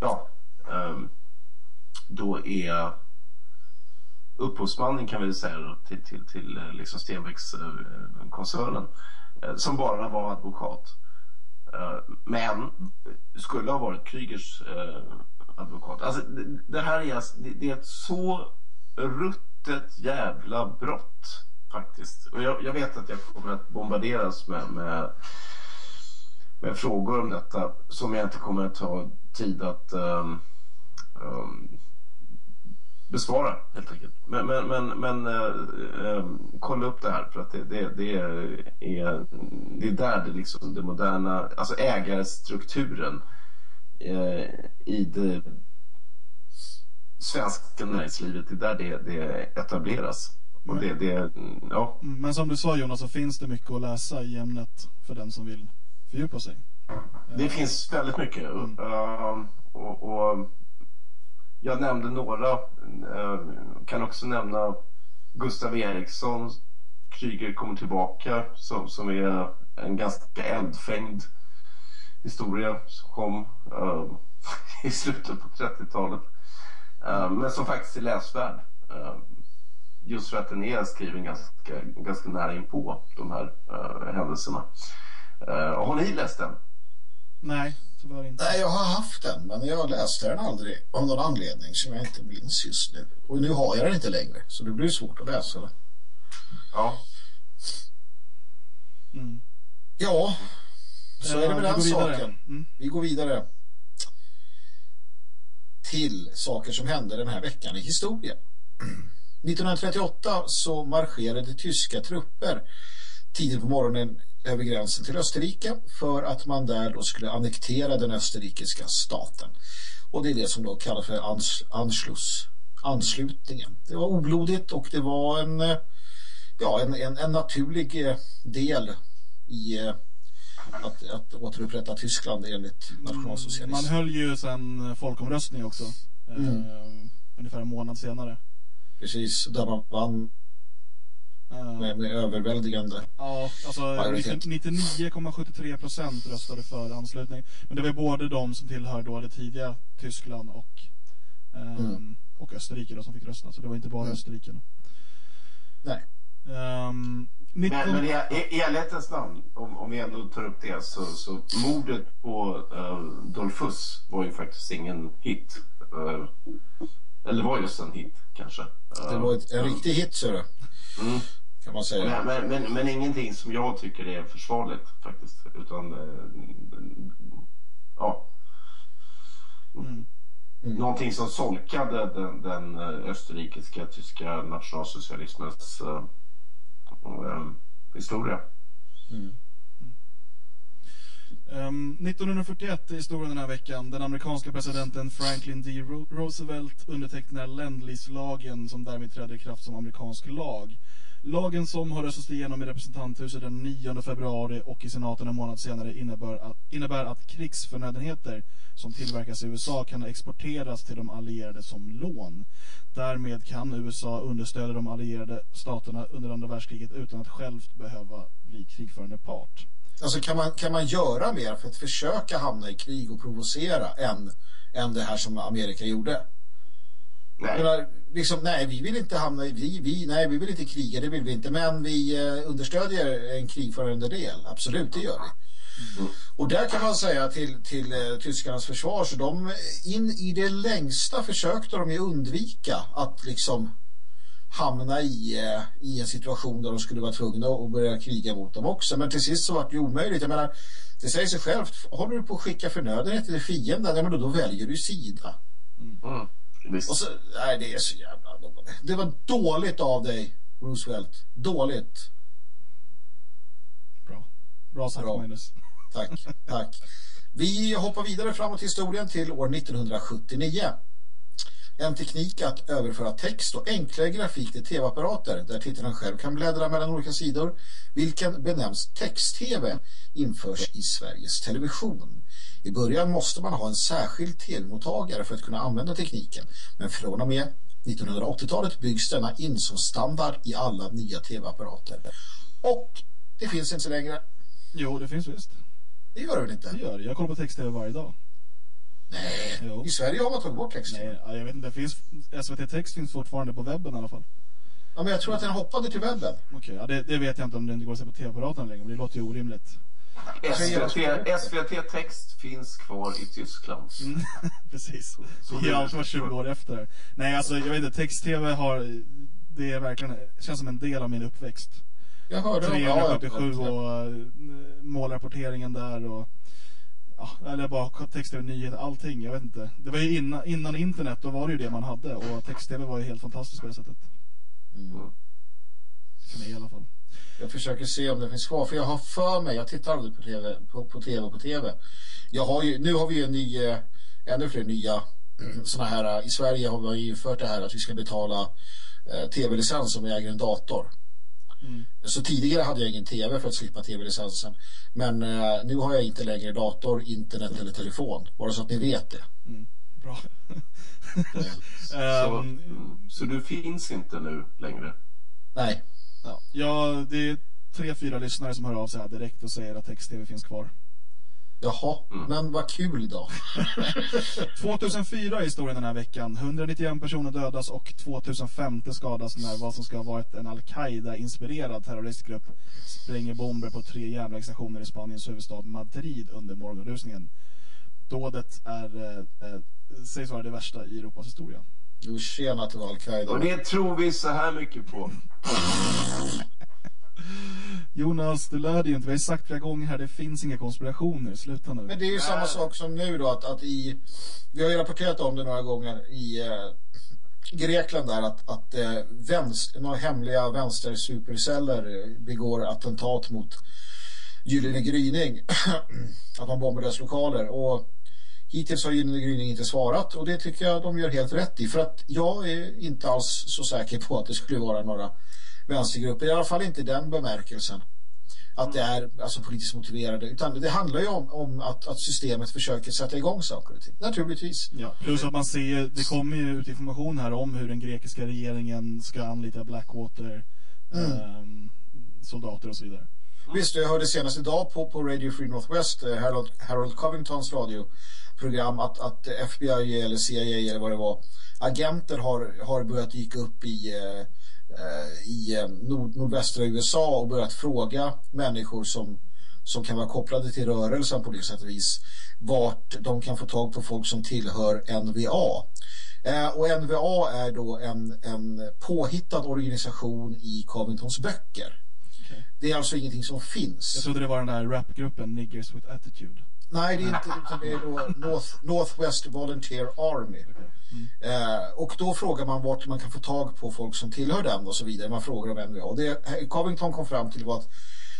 ja, ehm, då är upphovsmannen kan vi säga till, till, till eh, liksom Stenbecks-koncernen eh, eh, som bara var advokat. Eh, men skulle ha varit Krygers advokat. Alltså, det, det här är, alltså- det, det är ett så ruttet jävla brott faktiskt. Och jag, jag vet att jag kommer att bombarderas med, med med frågor om detta som jag inte kommer att ta tid att um, um, besvara helt enkelt. Men, men, men, men uh, kolla upp det här för att det, det, det, är, det är där det, liksom, det moderna, alltså ägarstrukturen i det svenska näringslivet, det är där det, det etableras. Och det, det, ja. Men som du sa Jonas så finns det mycket att läsa i ämnet för den som vill fördjupa sig. Det finns väldigt mycket. Mm. Uh, och, och, jag nämnde några. Uh, kan också nämna Gustav Eriksson. Kryger kommer tillbaka som, som är en ganska eldfängd historia som kom uh, i slutet på 30-talet. men som faktiskt är läsvärd. just för att den är skriven ganska, ganska nära inpå de här händelserna. har ni läst den? Nej, tyvärr inte. Nej, jag har haft den, men jag läste den aldrig av någon anledning som jag inte minns just nu. Och nu har jag den inte längre, så det blir svårt att läsa den. Ja. Mm. Ja, så är det med den saken. Mm. Vi går vidare till saker som hände den här veckan i historien. 1938 så marscherade tyska trupper tidigt på morgonen över gränsen till Österrike för att man där då skulle annektera den österrikiska staten. Och det är det som då kallas för ans Anschluss, anslutningen. Det var oblodigt och det var en, ja, en, en, en naturlig eh, del i eh, att, att återupprätta Tyskland enligt nationalsocialism. Man höll ju sen folkomröstning också. Mm. Eh, ungefär en månad senare. Precis, där man vann med, med överväldigande Ja, alltså 99,73 procent röstade för anslutning. Men det var både de som tillhör då det tidiga Tyskland och, um, mm. och Österrike då, som fick rösta. Så det var inte bara mm. Österrike. Då. Nej. Um, 19... Men, men i, i ärlighetens namn, om, om vi ändå tar upp det, så, så mordet på uh, Dolphus var ju faktiskt ingen hit. Uh, eller var just en hit, kanske. Uh, det var ett, en riktig hit, så det. Mm. Kan man säga. Men, men, men, men, ingenting som jag tycker är försvarligt faktiskt. Utan ja. Mm. Mm. Någonting som solkade den, den österrikiska tyska nationalsocialismens uh, historia. Mm. Um, 1941 i historien den här veckan. Den amerikanska presidenten Franklin D. Roosevelt undertecknar Ländlislagen som därmed trädde i kraft som amerikansk lag. Lagen som har röstats igenom i representanthuset den 9 februari och i senaten en månad senare innebär att, innebär att krigsförnödenheter som tillverkas i USA kan exporteras till de allierade som lån. Därmed kan USA understödja de allierade staterna under andra världskriget utan att självt behöva bli krigförande part. Alltså kan man, kan man göra mer för att försöka hamna i krig och provocera än, än det här som Amerika gjorde? Nej. Menar, liksom, nej, vi vill inte hamna i, vi, vi, nej, vi vill inte kriga, det vill vi inte. Men vi eh, understödjer en krigförande del. Absolut, det gör vi. Mm. Och där kan man säga till, till eh, tyskarnas försvar så de in i det längsta försökte de ju undvika att liksom hamna i, eh, i en situation där de skulle vara tvungna att börja kriga mot dem också. Men till sist så var det omöjligt. Jag menar, det säger sig självt. Håller du på att skicka förnödenhet till fienden, ja, men då, då väljer du sida. Mm. Visst. Och så, nej, det är så jävla dåligt. Det var dåligt av dig, Roosevelt. Dåligt. Bra. Bra sagt, Bra. Magnus. Tack, tack. Vi hoppar vidare framåt historien till år 1979. En teknik att överföra text och enklare grafik till tv-apparater där tittaren själv kan bläddra mellan olika sidor, vilken benämns text-tv, införs i Sveriges Television. I början måste man ha en särskild tv-mottagare för att kunna använda tekniken. Men från och med 1980-talet byggs denna in som standard i alla nya tv-apparater. Och det finns inte längre. Jo, det finns visst. Det gör det väl inte? Det gör det. Jag kollar på text-tv varje dag. Nej, jo. i Sverige har man tagit bort text. Nej, jag vet inte. Det finns, SVT Text finns fortfarande på webben i alla fall. Ja, men jag tror att den hoppade till webben. Okej, okay, ja, det, det, vet jag inte om det inte går att se på tv-apparaten längre. Men det låter ju orimligt. SVT, SVT Text finns kvar i Tyskland. Mm, precis. Det är allt 20 år efter. Nej, alltså jag vet inte, text-tv har det är verkligen känns som en del av min uppväxt. Jag hörde om- ja, ja. 377 och eh, målrapporteringen där och ja, eller bara text-tv, nyheter, allting, jag vet inte. Det var ju innan, innan internet, då var det ju det man hade och text-tv var ju helt fantastiskt på det sättet. Mm. För mig i alla fall. Jag försöker se om det finns kvar. För jag har för mig, jag tittar aldrig på tv, på, på tv på tv. Jag har ju, nu har vi ju en ny, eh, ännu fler nya sådana här, eh, i Sverige har vi ju infört det här att vi ska betala eh, tv-licens om vi äger en dator. Så tidigare hade jag ingen tv för att slippa tv-licensen. Men eh, nu har jag inte längre dator, internet eller telefon. Bara så att ni vet det. Bra. Så, Ehm, mm, så du finns inte nu längre? Nej. Ja, ja, det är tre, fyra lyssnare som hör av sig här direkt och säger att text-tv finns kvar. Jaha, men vad kul då. 2004 är historien den här veckan. 191 personer dödas och 2050 skadas när vad som ska ha varit en Al-Qaida-inspirerad terroristgrupp spränger bomber på tre järnvägsstationer i Spaniens huvudstad Madrid under morgonrusningen. Dådet är, eh, eh, sägs vara det värsta i Europas historia. Jo, tjena att det var Al-Qaida. Och det tror vi så här mycket på. Jonas, du lär dig inte. Vi har ju sagt flera gånger här, det finns inga konspirationer. Sluta nu. Men det är ju samma sak som nu då att, att i vi har ju rapporterat om det några gånger i eh, Grekland där att, att eh, vänster, några hemliga vänstersuperceller begår attentat mot Gyllene gryning att man bombar deras lokaler och hittills har Gyllene gryning inte svarat och det tycker jag de gör helt rätt i för att jag är inte alls så säker på att det skulle vara några vänstergrupper i alla fall inte den bemärkelsen att det är alltså politiskt motiverade utan det handlar ju om, om att, att systemet försöker sätta igång saker och ting naturligtvis. Ja, plus att man ser, det kommer ju ut information här om hur den grekiska regeringen ska anlita Blackwater ehm, soldater och så vidare. Visst, jag hörde senast idag på, på Radio Free Northwest, eh, Harold, Harold Covingtons radioprogram, att, att FBI eller CIA eller vad det var, agenter har, har börjat dyka upp i, eh, i eh, nord, nordvästra USA och börjat fråga människor som, som kan vara kopplade till rörelsen på det sätt och vis vart de kan få tag på folk som tillhör NVA. Eh, och NVA är då en, en påhittad organisation i Covingtons böcker. Det är alltså ingenting som finns. Jag trodde det var den där rapgruppen Niggers with Attitude. Nej, det är inte utan det är då North, Northwest Volunteer Army. Eh, och då frågar man vart man kan få tag på folk som tillhör den och så vidare. Man frågar om NVA. Och det Covington kom fram till var att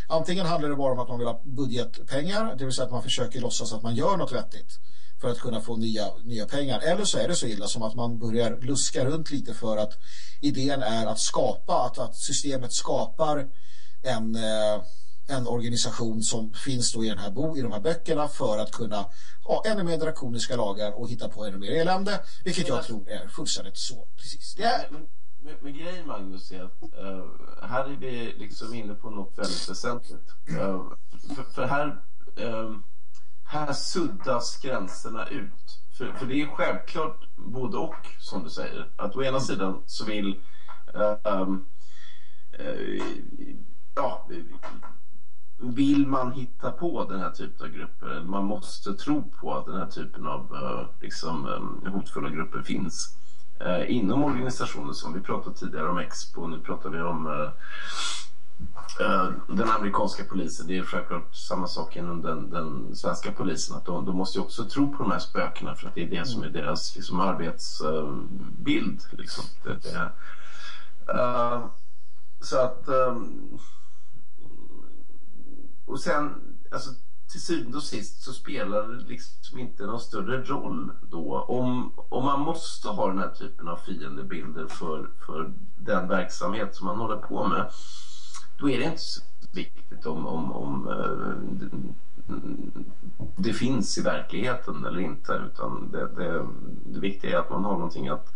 antingen handlar det bara om att man vill ha budgetpengar, det vill säga att man försöker låtsas att man gör något vettigt för att kunna få nya, nya pengar. Eller så är det så illa som att man börjar luska runt lite för att idén är att skapa, att, att systemet skapar en, eh, en organisation som finns då i, den här bo, i de här böckerna för att kunna ha ännu mer drakoniska lagar och hitta på ännu mer elände, vilket jag tror är fullständigt så precis. Det är, Men, men, men grejen Magnus är att eh, här är vi liksom inne på något väldigt väsentligt. Eh, för, för här, eh, här suddas gränserna ut. För, för det är självklart både och som du säger. Att å ena sidan så vill eh, ja, vill man hitta på den här typen av grupper, man måste tro på att den här typen av eh, liksom, eh, hotfulla grupper finns eh, inom organisationer som vi pratade tidigare om Expo, nu pratar vi om den amerikanska polisen. Det är självklart samma sak inom den, den svenska polisen. Att de, de måste ju också tro på de här spökena för att det är det som är deras liksom, arbetsbild. liksom. det, det, så att och sen, alltså till syvende och sist så spelar det liksom inte någon större roll då. Om, om man måste ha den här typen av fiendebilder för, för den verksamhet som man håller på med, då är det inte så viktigt om, om, om eh, det, finns i verkligheten eller inte. Utan det, det, det viktiga är att man har någonting att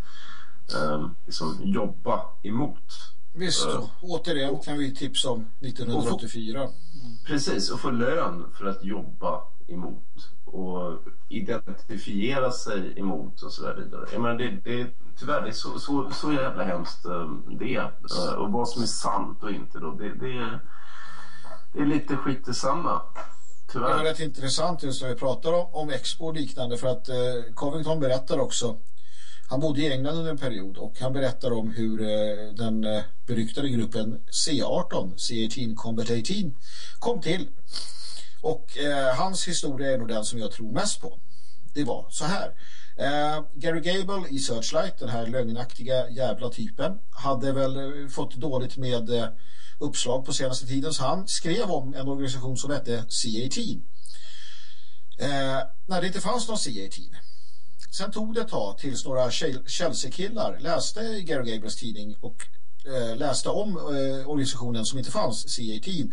eh, liksom jobba emot. visst, återigen kan vi tipsa om 1984. Precis, och få lön för att jobba emot och identifiera sig emot och så där vidare. Jag menar, det, det, tyvärr, det är så, så, så jävla hemskt eh, det. Och vad som är sant och inte då, det, det, är- det är lite skit detsamma. Det var Tyvärr. rätt intressant just när vi pratar om, om Expo och liknande för att eh, Covington berättar också han bodde i England under en period och han berättar om hur eh, den eh, beryktade gruppen C18, C18 Combat 18, kom till. Och eh, hans historia är nog den som jag tror mest på. Det var så här. Eh, Gary Gable i Searchlight, den här lögnaktiga jävla typen, hade väl eh, fått dåligt med eh, uppslag på senaste tiden så han skrev om en organisation som hette C18. Eh, när det inte fanns någon C18. Sen tog det ett tag tills några Chelsea-killar läste Gary Gables tidning och eh, läste om eh, organisationen som inte fanns, C18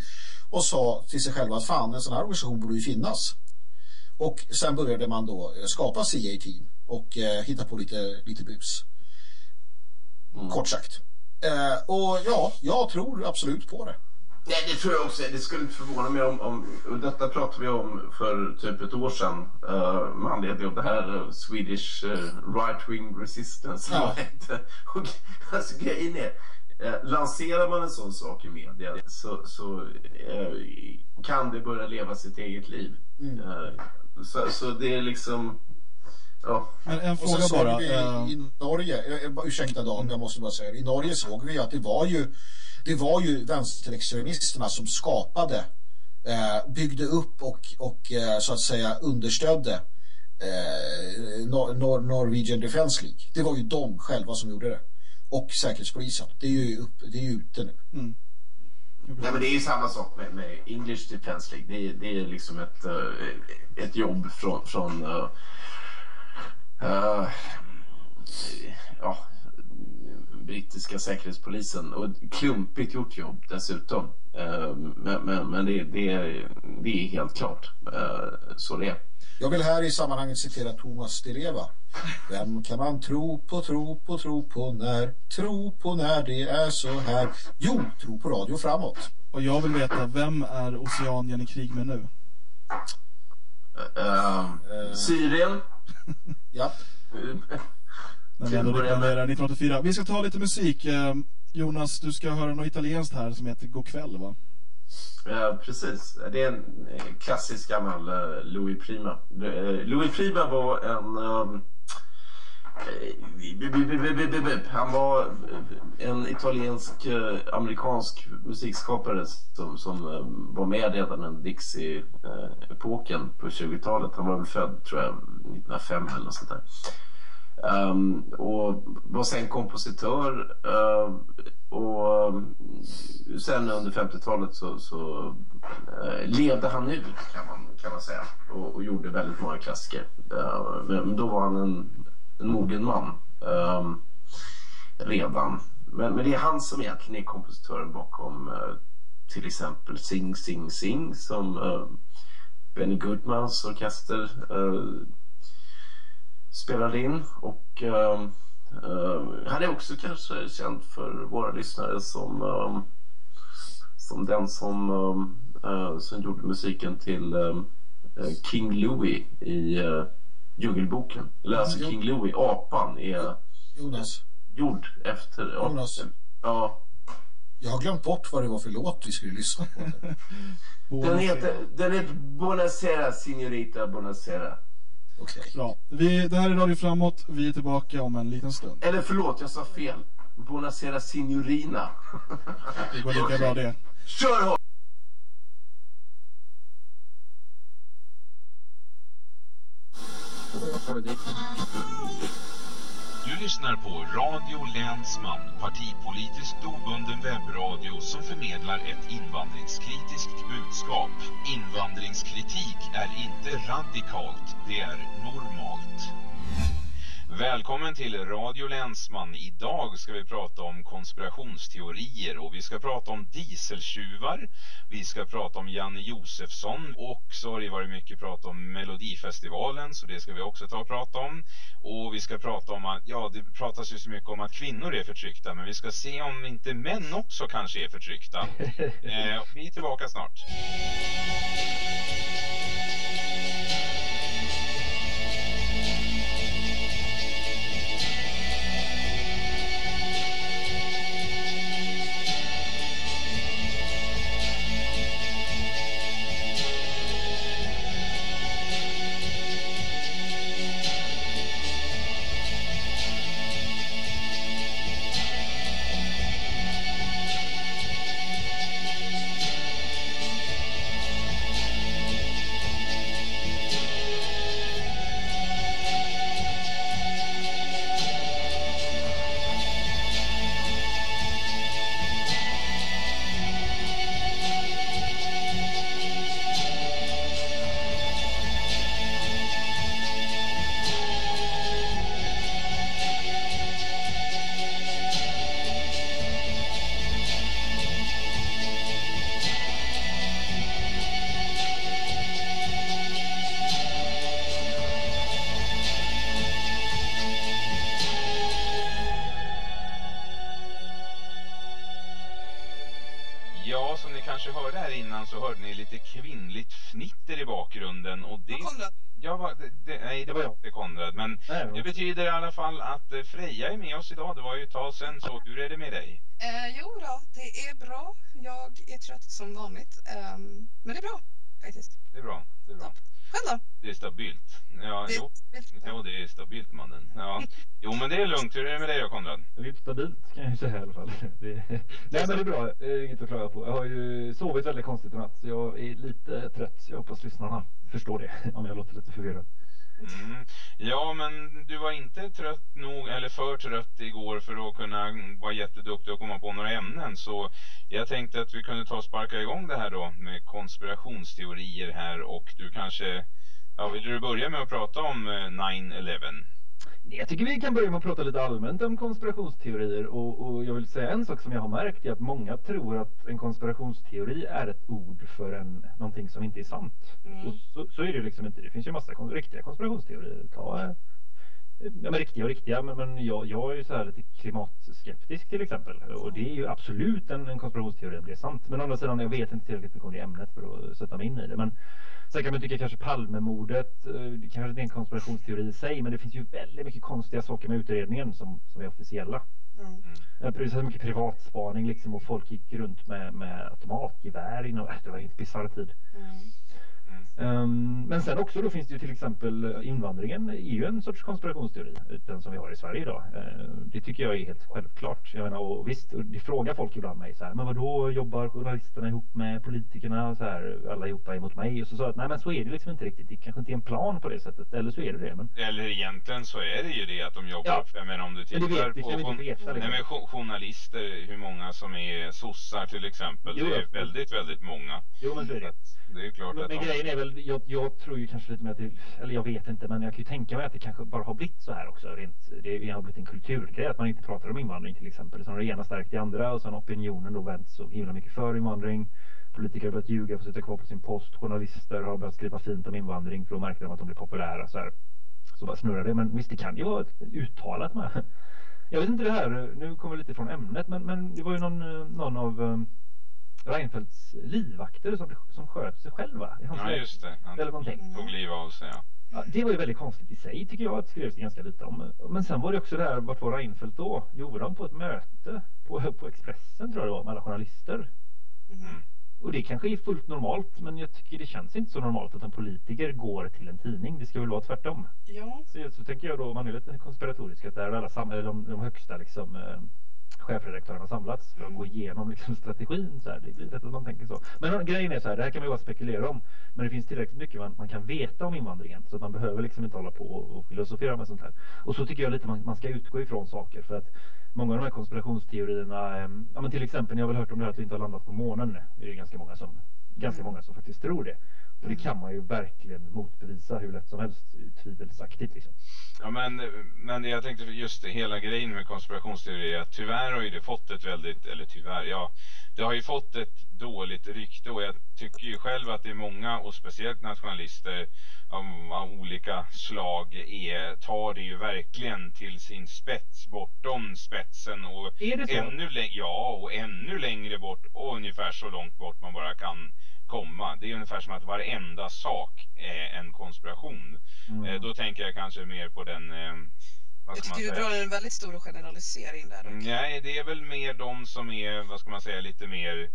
och sa till sig själva att fan, en sån här organisation borde ju finnas. Och sen började man då eh, skapa C18 och eh, hitta på lite, lite bus. Mm. Kort sagt. Eh, och ja, jag tror absolut på det. Nej, det tror jag också. Det skulle inte förvåna mig om, om detta pratade vi om för typ ett år sedan uh, med anledning av det här uh, Swedish uh, right-wing resistance. Ja. och, alltså grejen är, uh, lanserar man en sån sak i media så, så kan det börja leva sitt eget liv. Mm. Så, så det är liksom... Ja. Men en fråga bara. Vi, I Norge, ursäkta Dan, jag måste bara säga I Norge såg vi att det var ju det var ju vänsterextremisterna som skapade eh, byggde upp och, och eh, så att säga understödde eh, Nor Norwegian Defense League. Det var ju de själva som gjorde det. Och Säkerhetspolisen. Det är ju, upp, det är ju ute nu. Mm. Nej, men det är ju samma sak med, med English Defense League. Det är, det är liksom ett, ett jobb från, från uh, ja, brittiska säkerhetspolisen och ett klumpigt gjort jobb dessutom. Men, men, men det, det, det, är helt klart så det är. Jag vill här i sammanhanget citera Thomas Deleva. Vem kan man tro på, tro på, tro på när? Tro på när det är så här. Jo, tro på radio framåt. Och jag vill veta, vem är Oceanien i krig med nu? Uh, uh, Syrien. Ja. När vi ändå reklamerar 1984. Vi ska ta lite musik. Jonas, du ska höra något italienskt här som heter God kväll, va? Ja, precis. Det är en klassisk gammal uh, Louis Prima. Louis Prima var en... Han var eh, en italiensk eh, amerikansk musikskapare som, som eh, var med redan under Dixie-epoken på 20-talet. Han var väl född tror jag 1905 eller något sånt där. Um, och var sen kompositör uh, och sen under 50-talet så, så uh, levde han ut kan man, kan man säga och, och gjorde väldigt många klassiker. Uh, men då var han en, en mogen man um, redan. Men, men det är han som egentligen är kompositören bakom eh, till exempel Sing Sing Sing som ehm, Benny Goodmans orkester eh, spelade in och uh, uh, han är också kanske känd för våra lyssnare som, uh, som den som, uh, som gjorde musiken till King Louie i uh, Djungelboken. Eller alltså King Louie, apan, är Jonas. gjord efter... Jonas. Ja. Jag har glömt bort vad det var för låt vi skulle lyssna på. den heter, den heter Buonasera, signorita, Buonasera. Okay. Bra. Vi, det här är Radio Framåt. Vi är tillbaka om en liten stund. Eller förlåt, jag sa fel. Buonasera signorina. det går lika bra det. Kör hårt! Du lyssnar på Radio Länsman, partipolitiskt obunden webbradio som förmedlar ett invandringskritiskt budskap. Invandringskritik är inte radikalt, det är normalt. Välkommen till Radio Länsman. Idag ska vi prata om konspirationsteorier och vi ska prata om dieseltjuvar. Vi ska prata om Janne Josefsson och så har det varit mycket prat om Melodifestivalen så det ska vi också ta och prata om. Och vi ska prata om att, ja det pratas ju så mycket om att kvinnor är förtryckta men vi ska se om inte män också kanske är förtryckta. eh, vi är tillbaka snart. Med oss idag. Det var ju ett tag sedan, så hur är det med dig? Eh, jo då, det är bra. Jag är trött som vanligt. Ehm, men det är bra faktiskt. Det är bra, det är bra. Själv då? Det är stabilt. Ja, Det är jo. stabilt. Jo, det är stabilt mannen. Ja. Jo, men det är lugnt. Hur är det med dig då, Konrad? Det är stabilt kan jag ju säga i alla fall. Det, nej men det är bra, det är inget att klaga på. Jag har ju sovit väldigt konstigt i natt så jag är lite trött. Jag hoppas lyssnarna förstår det om jag låter lite förvirrad. Mm. Ja, men du var inte trött nog, eller för trött igår för att kunna vara jätteduktig och komma på några ämnen. Så jag tänkte att vi kunde ta och sparka igång det här då med konspirationsteorier här och du kanske, ja vill du börja med att prata om eh, 9-11? Jag tycker vi kan börja med att prata lite allmänt om konspirationsteorier och, och jag vill säga en sak som jag har märkt är att många tror att en konspirationsteori är ett ord för en, någonting som inte är sant. Mm. Och så, så är det liksom inte. Det finns ju massa kon- riktiga konspirationsteorier. Ta, ja, men riktiga och riktiga, men, men jag, jag är ju så här lite klimatskeptisk till exempel. Och det är ju absolut en, en konspirationsteori om det är sant. Men å andra sidan, jag vet inte tillräckligt mycket om det ämnet för att sätta mig in i det. Men sen kan man tycka kanske Palmemordet, eh, det kanske inte är en konspirationsteori i sig, men det finns ju väldigt mycket konstiga saker med utredningen som, som är officiella. Mm. Eh, Det är så mycket privatspaning liksom och folk gick runt med, med automatgevär inom, äh, det var en helt bisarr tid. Mm. Ehm, men sen också då finns det ju till exempel eh, invandringen är ju en sorts konspirationsteori, eh, den som vi har i Sverige idag. Eh, det tycker jag är helt självklart. Jag menar, och visst, det frågar folk ibland mig så här, men vad då jobbar journalisterna ihop med politikerna och så här, allihopa emot mig? Och så sa jag att nej men så är det liksom inte riktigt. Det kanske inte är en plan på det sättet, eller så är det det. Men, Eller egentligen så är det ju det att de jobbar, Ja. jag menar om du men tittar det vet det på... veta. Nej men jo- journalister, hur många som är sossar till exempel. Jo, det är väldigt, väldigt många. Jo men så är det. Det är klart Men, att men de är väl, jag, jag tror ju kanske lite mer att det, eller jag vet inte, men jag kan ju tänka mig att det kanske bara har blivit så här också. Rent, det har blivit en kulturgrej att man inte pratar om invandring till exempel. Så har det ena stärkt det andra och sen har opinionen då vänt så himla mycket för invandring. Politiker har börjat ljuga för att sitta kvar på sin post. Journalister har börjat skriva fint om invandring för då märker de att de blir populära. Så, här. så bara snurrar det. Men visst, det kan ju vara uttalat med. Jag vet inte det här, nu kommer vi lite från ämnet, men, men det var ju någon, eh, någon av eh, eh, Reinfeldts livvakter som, som sköt sig själva. Ja just det, han tog liv av sig ja. Ja, det var ju väldigt konstigt i sig tycker jag att det skrevs det ganska lite om. Men sen var det också det här, vart var Reinfeldt då? Jo, de på ett möte på, på Expressen tror jag det var med alla journalister. Mhm. Och det kanske är fullt normalt men jag tycker det känns inte så normalt att en politiker går till en tidning. Det ska väl vara tvärtom. Ja. Så, så tänker jag då, om man är lite konspiratorisk, att där alla sam- eller de, de högsta liksom, chefredaktörerna samlats för att Mm. gå igenom liksom, strategin. Så här. Det blir lätt att man tänker så. Men grejen är så här, det här kan man ju bara spekulera om. Men det finns tillräckligt mycket man, man kan veta om invandringen. Så att man behöver liksom inte hålla på och, och filosofera med sånt här. Och så tycker jag lite man, man ska utgå ifrån saker. För att många av de här konspirationsteorierna, eh, ja men till exempel, ni har väl hört om det här att vi inte har landat på månen. Det är ganska många som, ganska många som faktiskt tror det. Och det kan man ju verkligen motbevisa hur lätt som helst, tvivelaktigt liksom. Ja men, men jag tänkte just det, hela grejen med konspirationsteorier att tyvärr har ju det fått ett väldigt, eller tyvärr, ja det har ju fått ett dåligt rykte. Och jag tycker ju själv att det är många och speciellt nationalister av, av olika slag är, tar det ju verkligen till sin spets bortom spetsen. Och Är ännu längre, ja och ännu längre bort och ungefär så långt bort man bara kan komma. Det är ungefär som att varenda sak är en konspiration. Mm. Eh, Då tänker jag kanske mer på den, eh, vad Jag ska man tycker du säga? drar en väldigt stor generalisering där. dock. Nej, det är väl mer de som är, vad ska man säga, lite mer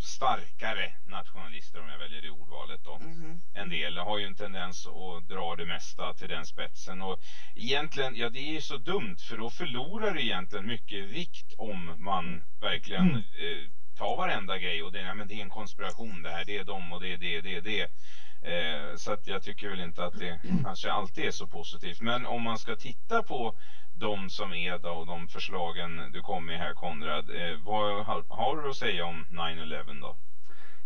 starkare nationalister om jag väljer det ordvalet då. Mhm. En del har ju en tendens att dra det mesta till den spetsen och egentligen, ja det är ju så dumt för då förlorar det egentligen mycket vikt om man verkligen Mm. eh, tar varenda grej och det, nej, men det är en konspiration det här, det är dem och det är det, det är det. Eh, så att jag tycker väl inte att det kanske alltid är så positivt. Men om man ska titta på de som är då och de förslagen du kom med här Konrad. Eh, vad har, har du att säga om 9-11 då?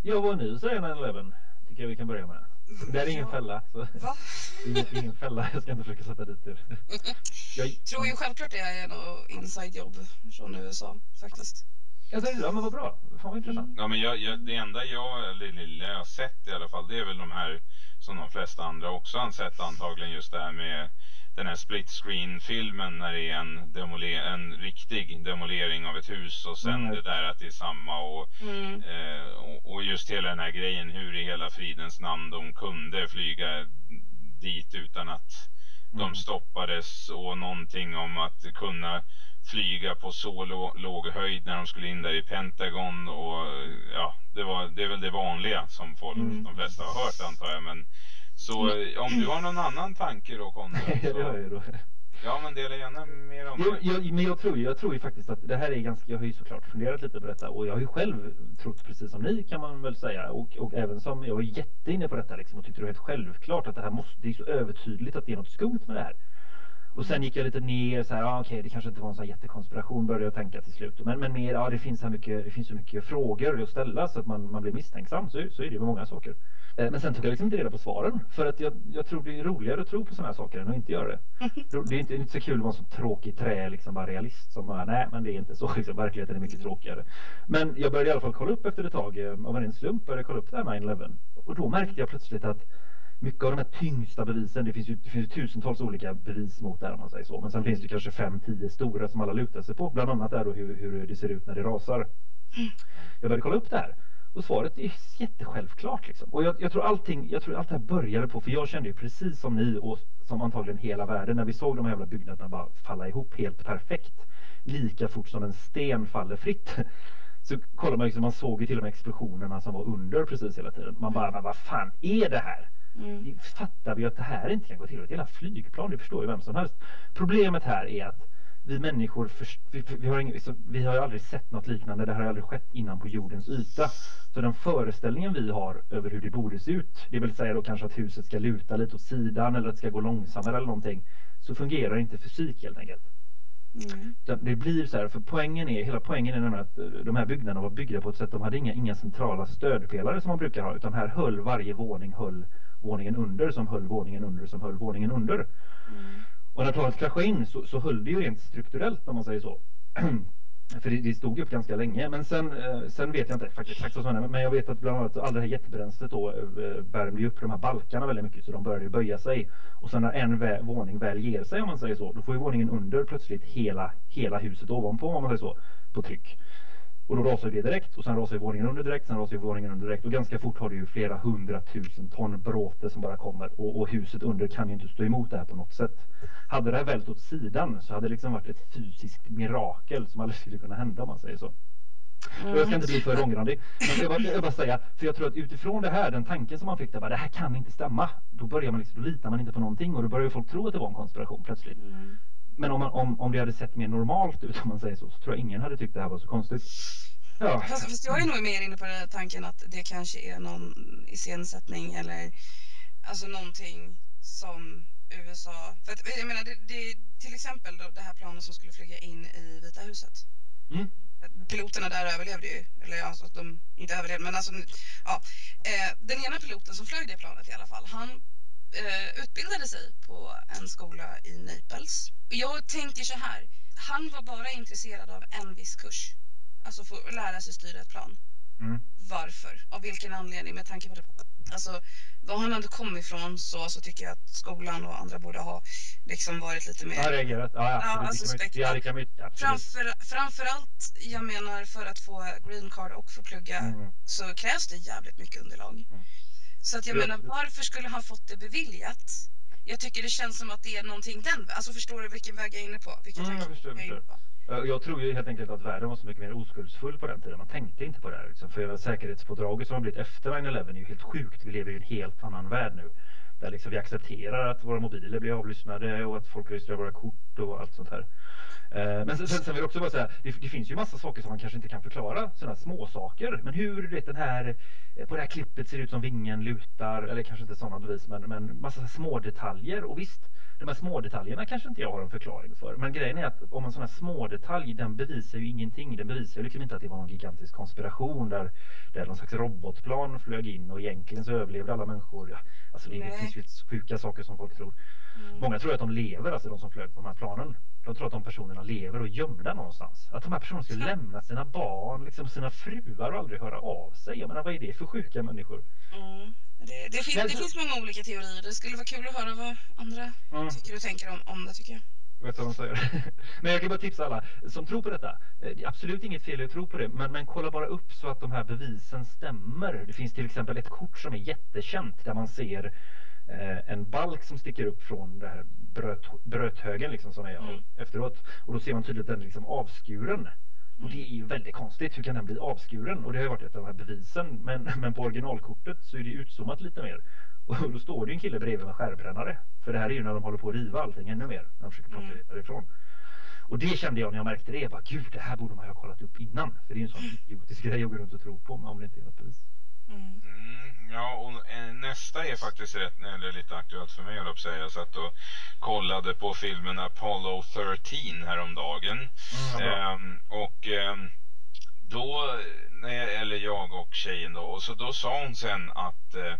Ja, vad nu säger 9-11 tycker jag vi kan börja med. Det är ingen Ja. fälla. Så. Va? Det är ingen fälla, jag ska inte försöka sätta dit er. Jag, tror ju självklart det är något inside jobb från USA faktiskt. Jag säger, ja men vad bra. Fan vad intressant. Ja, men jag, jag, det enda jag, eller lilla jag har sett i alla fall, det är väl de här som de flesta andra också har sett antagligen just det här med den här split screen filmen när det är en, demole- en riktig demolering av ett hus och sen Mm. det där att det är samma och, Mm. eh, och, och just hela den här grejen hur i hela fridens namn de kunde flyga dit utan att Mm. de stoppades och någonting om att kunna flyga på så lå- låg höjd när de skulle in där i Pentagon och ja, det, var, det är väl det vanliga som folk, Mm. de flesta har hört antar jag men så eh, om du har någon annan tanke då Conny? det har jag då. ja men dela gärna mer om det. jag, men jag tror, jag tror ju faktiskt att det här är ganska, jag har ju såklart funderat lite på detta och jag har ju själv trott precis som ni kan man väl säga och, och även som, jag var jätteinne på detta liksom och tyckte det var helt självklart att det här måste, det är så övertydligt att det är något skumt med det här. Och sen gick jag lite ner så här, ah, okej det kanske inte var en sån jättekonspiration började jag tänka till slut. Men, men mer, ja det finns så mycket, det finns så mycket frågor att ställa så att man, man blir misstänksam. Så, så är det med många saker. Eh, Men sen tog jag liksom inte reda på svaren. För att jag, jag tror det är roligare att tro på sådana här saker än att inte göra det. Det är inte, inte så kul att vara en sån tråkig trä, liksom bara realist som bara, nej men det är inte så. Liksom, verkligheten är mycket tråkigare. Men jag började i alla fall kolla upp efter ett tag, eh, av en slump började jag kolla upp det här 9-11. Och då märkte jag plötsligt att mycket av de här tyngsta bevisen, det finns ju, det finns ju tusentals olika bevis mot det här om man säger så. Men sen finns det kanske fem, tio stora som alla lutar sig på. Bland annat är då hur, hur det ser ut när det rasar. Jag började kolla upp det här. Och svaret är jättesjälvklart liksom. Och jag, jag tror allting, jag tror allt det här började på, för jag kände ju precis som ni och som antagligen hela världen när vi såg de här jävla byggnaderna bara falla ihop helt perfekt. Lika fort som en sten faller fritt. Så kollar man liksom, man såg ju till och med explosionerna som var under precis hela tiden. Man bara, men vad fan är det här? Mm. Fattar vi att det här inte kan gå till. Ett hela flygplan, det förstår ju vem som helst. Problemet här är att vi människor, vi, vi, har ingen, så vi har ju aldrig sett något liknande. Det här har aldrig skett innan på jordens yta. Så den föreställningen vi har över hur det borde se ut, det vill säga då kanske att huset ska luta lite åt sidan eller att det ska gå långsammare eller någonting. Så fungerar inte fysik helt enkelt. Mm. Det blir så här, för poängen är, hela poängen är nämligen att eh, de här byggnaderna var byggda på ett sätt, de hade inga, inga centrala stödpelare som man brukar ha, utan här höll varje våning höll våningen under som höll våningen under som höll våningen under. Mm. Och när planet kraschade in så, så höll det ju rent strukturellt om man säger så. För det, det stod upp ganska länge. Men sen, eh, sen vet jag inte faktiskt exakt vad som hände. Men jag vet att bland annat all det här jättebränslet då eh, värmde upp de här balkarna väldigt mycket. Så de började böja sig. Och sen när en vä våning väl ger sig om man säger så. Då får ju våningen under plötsligt hela, hela huset ovanpå om man säger så. På tryck. Och då rasar det direkt och sen rasar våningen under direkt, sen rasar våningen under direkt och ganska fort har du ju flera hundratusen ton bråte som bara kommer och, och huset under kan ju inte stå emot det här på något sätt. Hade det här vält åt sidan så hade det liksom varit ett fysiskt mirakel som aldrig skulle kunna hända om man säger så. Mm. jag ska inte bli för långrandig. Men jag bara, jag bara säga, för jag tror att utifrån det här, den tanken som man fick där, bara, det här kan inte stämma. Då börjar man liksom, då litar man inte på någonting och då börjar folk tro att det var en konspiration plötsligt. Mm. Men om, man, om, om det hade sett mer normalt ut om man säger så, så tror jag ingen hade tyckt det här var så konstigt. Ja, Fast, fast jag är nog mer inne på tanken att det kanske är någon iscensättning eller alltså någonting som USA... För att, jag menar, det, det, till exempel då, det här planet som skulle flyga in i Vita huset. Mm. Piloterna där överlevde ju. Eller alltså de inte överlevde, men alltså... Ja. Eh, den ena piloten som flög det planet i alla fall, han eh, utbildade sig på en skola i Naples. Jag tänker så här, han var bara intresserad av en viss kurs. Alltså få lära sig styra ett plan. Mm. Varför? Av vilken anledning? Med tanke på det. Alltså, var han hade kommit ifrån så, så tycker jag att skolan och andra borde ha liksom varit lite mer... har reagerat. Ja, Ja, alltså ja, absolut. Framför, framförallt, jag menar för att få green card och få plugga Mm. så krävs det jävligt mycket underlag. Så att jag Ja, menar, varför skulle han fått det beviljat? Jag tycker det känns som att det är någonting den, alltså förstår du vilken väg jag är inne på? Vilken Mm, jag förstår, jag förstår. på? Eh, Jag tror ju helt enkelt att världen var så mycket mer oskuldsfull på den tiden. Man tänkte inte på det här. Liksom. För säkerhetspådraget som har blivit efter 9-11 är ju helt sjukt. Vi lever i en helt annan värld nu. Där liksom vi accepterar att våra mobiler blir avlyssnade och att folk registrerar våra kort och allt sånt här. Eh, men sen, sen, sen vill jag också bara säga, det, det finns ju massa saker som man kanske inte kan förklara. Sådana små saker. Men hur, du vet den här, eh, på det här klippet ser det ut som vingen lutar. Eller kanske inte sådana bevis, men, men massa små detaljer. Och visst, de här små detaljerna kanske inte jag har en förklaring för. Men grejen är att om en sån här små detalj, den bevisar ju ingenting. Den bevisar ju liksom inte att det var någon gigantisk konspiration där, där någon slags robotplan flög in och egentligen så överlevde alla människor. Ja, alltså det, det finns ju sjuka saker som folk tror. Mm. Många tror att de lever, alltså de som flög på de här planen. De tror att de personerna lever och gömda någonstans. Att de här personerna skulle lämna sina barn, liksom sina fruar och aldrig höra av sig. Jag menar, vad är det för sjuka människor? Mm. Det, det, fin- Men det finns många olika teorier. Det skulle vara kul att höra vad andra Mm. tycker och tänker om, om det tycker jag. Vet vad de säger? Men jag kan bara tipsa alla som tror på detta. Eh, Det är absolut inget fel i att tro på det, men, men kolla bara upp så att de här bevisen stämmer. Det finns till exempel ett kort som är jättekänt där man ser eh, en balk som sticker upp från det här bröt, bröthögen liksom som är Mm. efteråt. Och då ser man tydligt att den är liksom avskuren. Och det är ju väldigt konstigt. Hur kan den bli avskuren? Och det har ju varit ett av de här bevisen. Men, men på originalkortet så är det utzoomat lite mer. Och då står det en kille bredvid med skärbrännare. För det här är ju när de håller på att riva allting ännu mer. När de försöker plocka Mm. det därifrån. Och det kände jag när jag märkte det. Jag bara, gud, det här borde man ju ha kollat upp innan. För det är ju en sån idiotisk grej att gå runt och tro på om det inte är något bevis. Mm. Mm, ja, och eh, nästa är faktiskt rätt, eller lite aktuellt för mig, jag säga. Jag satt och kollade på filmen Apollo 13 häromdagen. Ehm, och ehm, då, jag, eller jag och tjejen då, och så då sa hon sen att eh,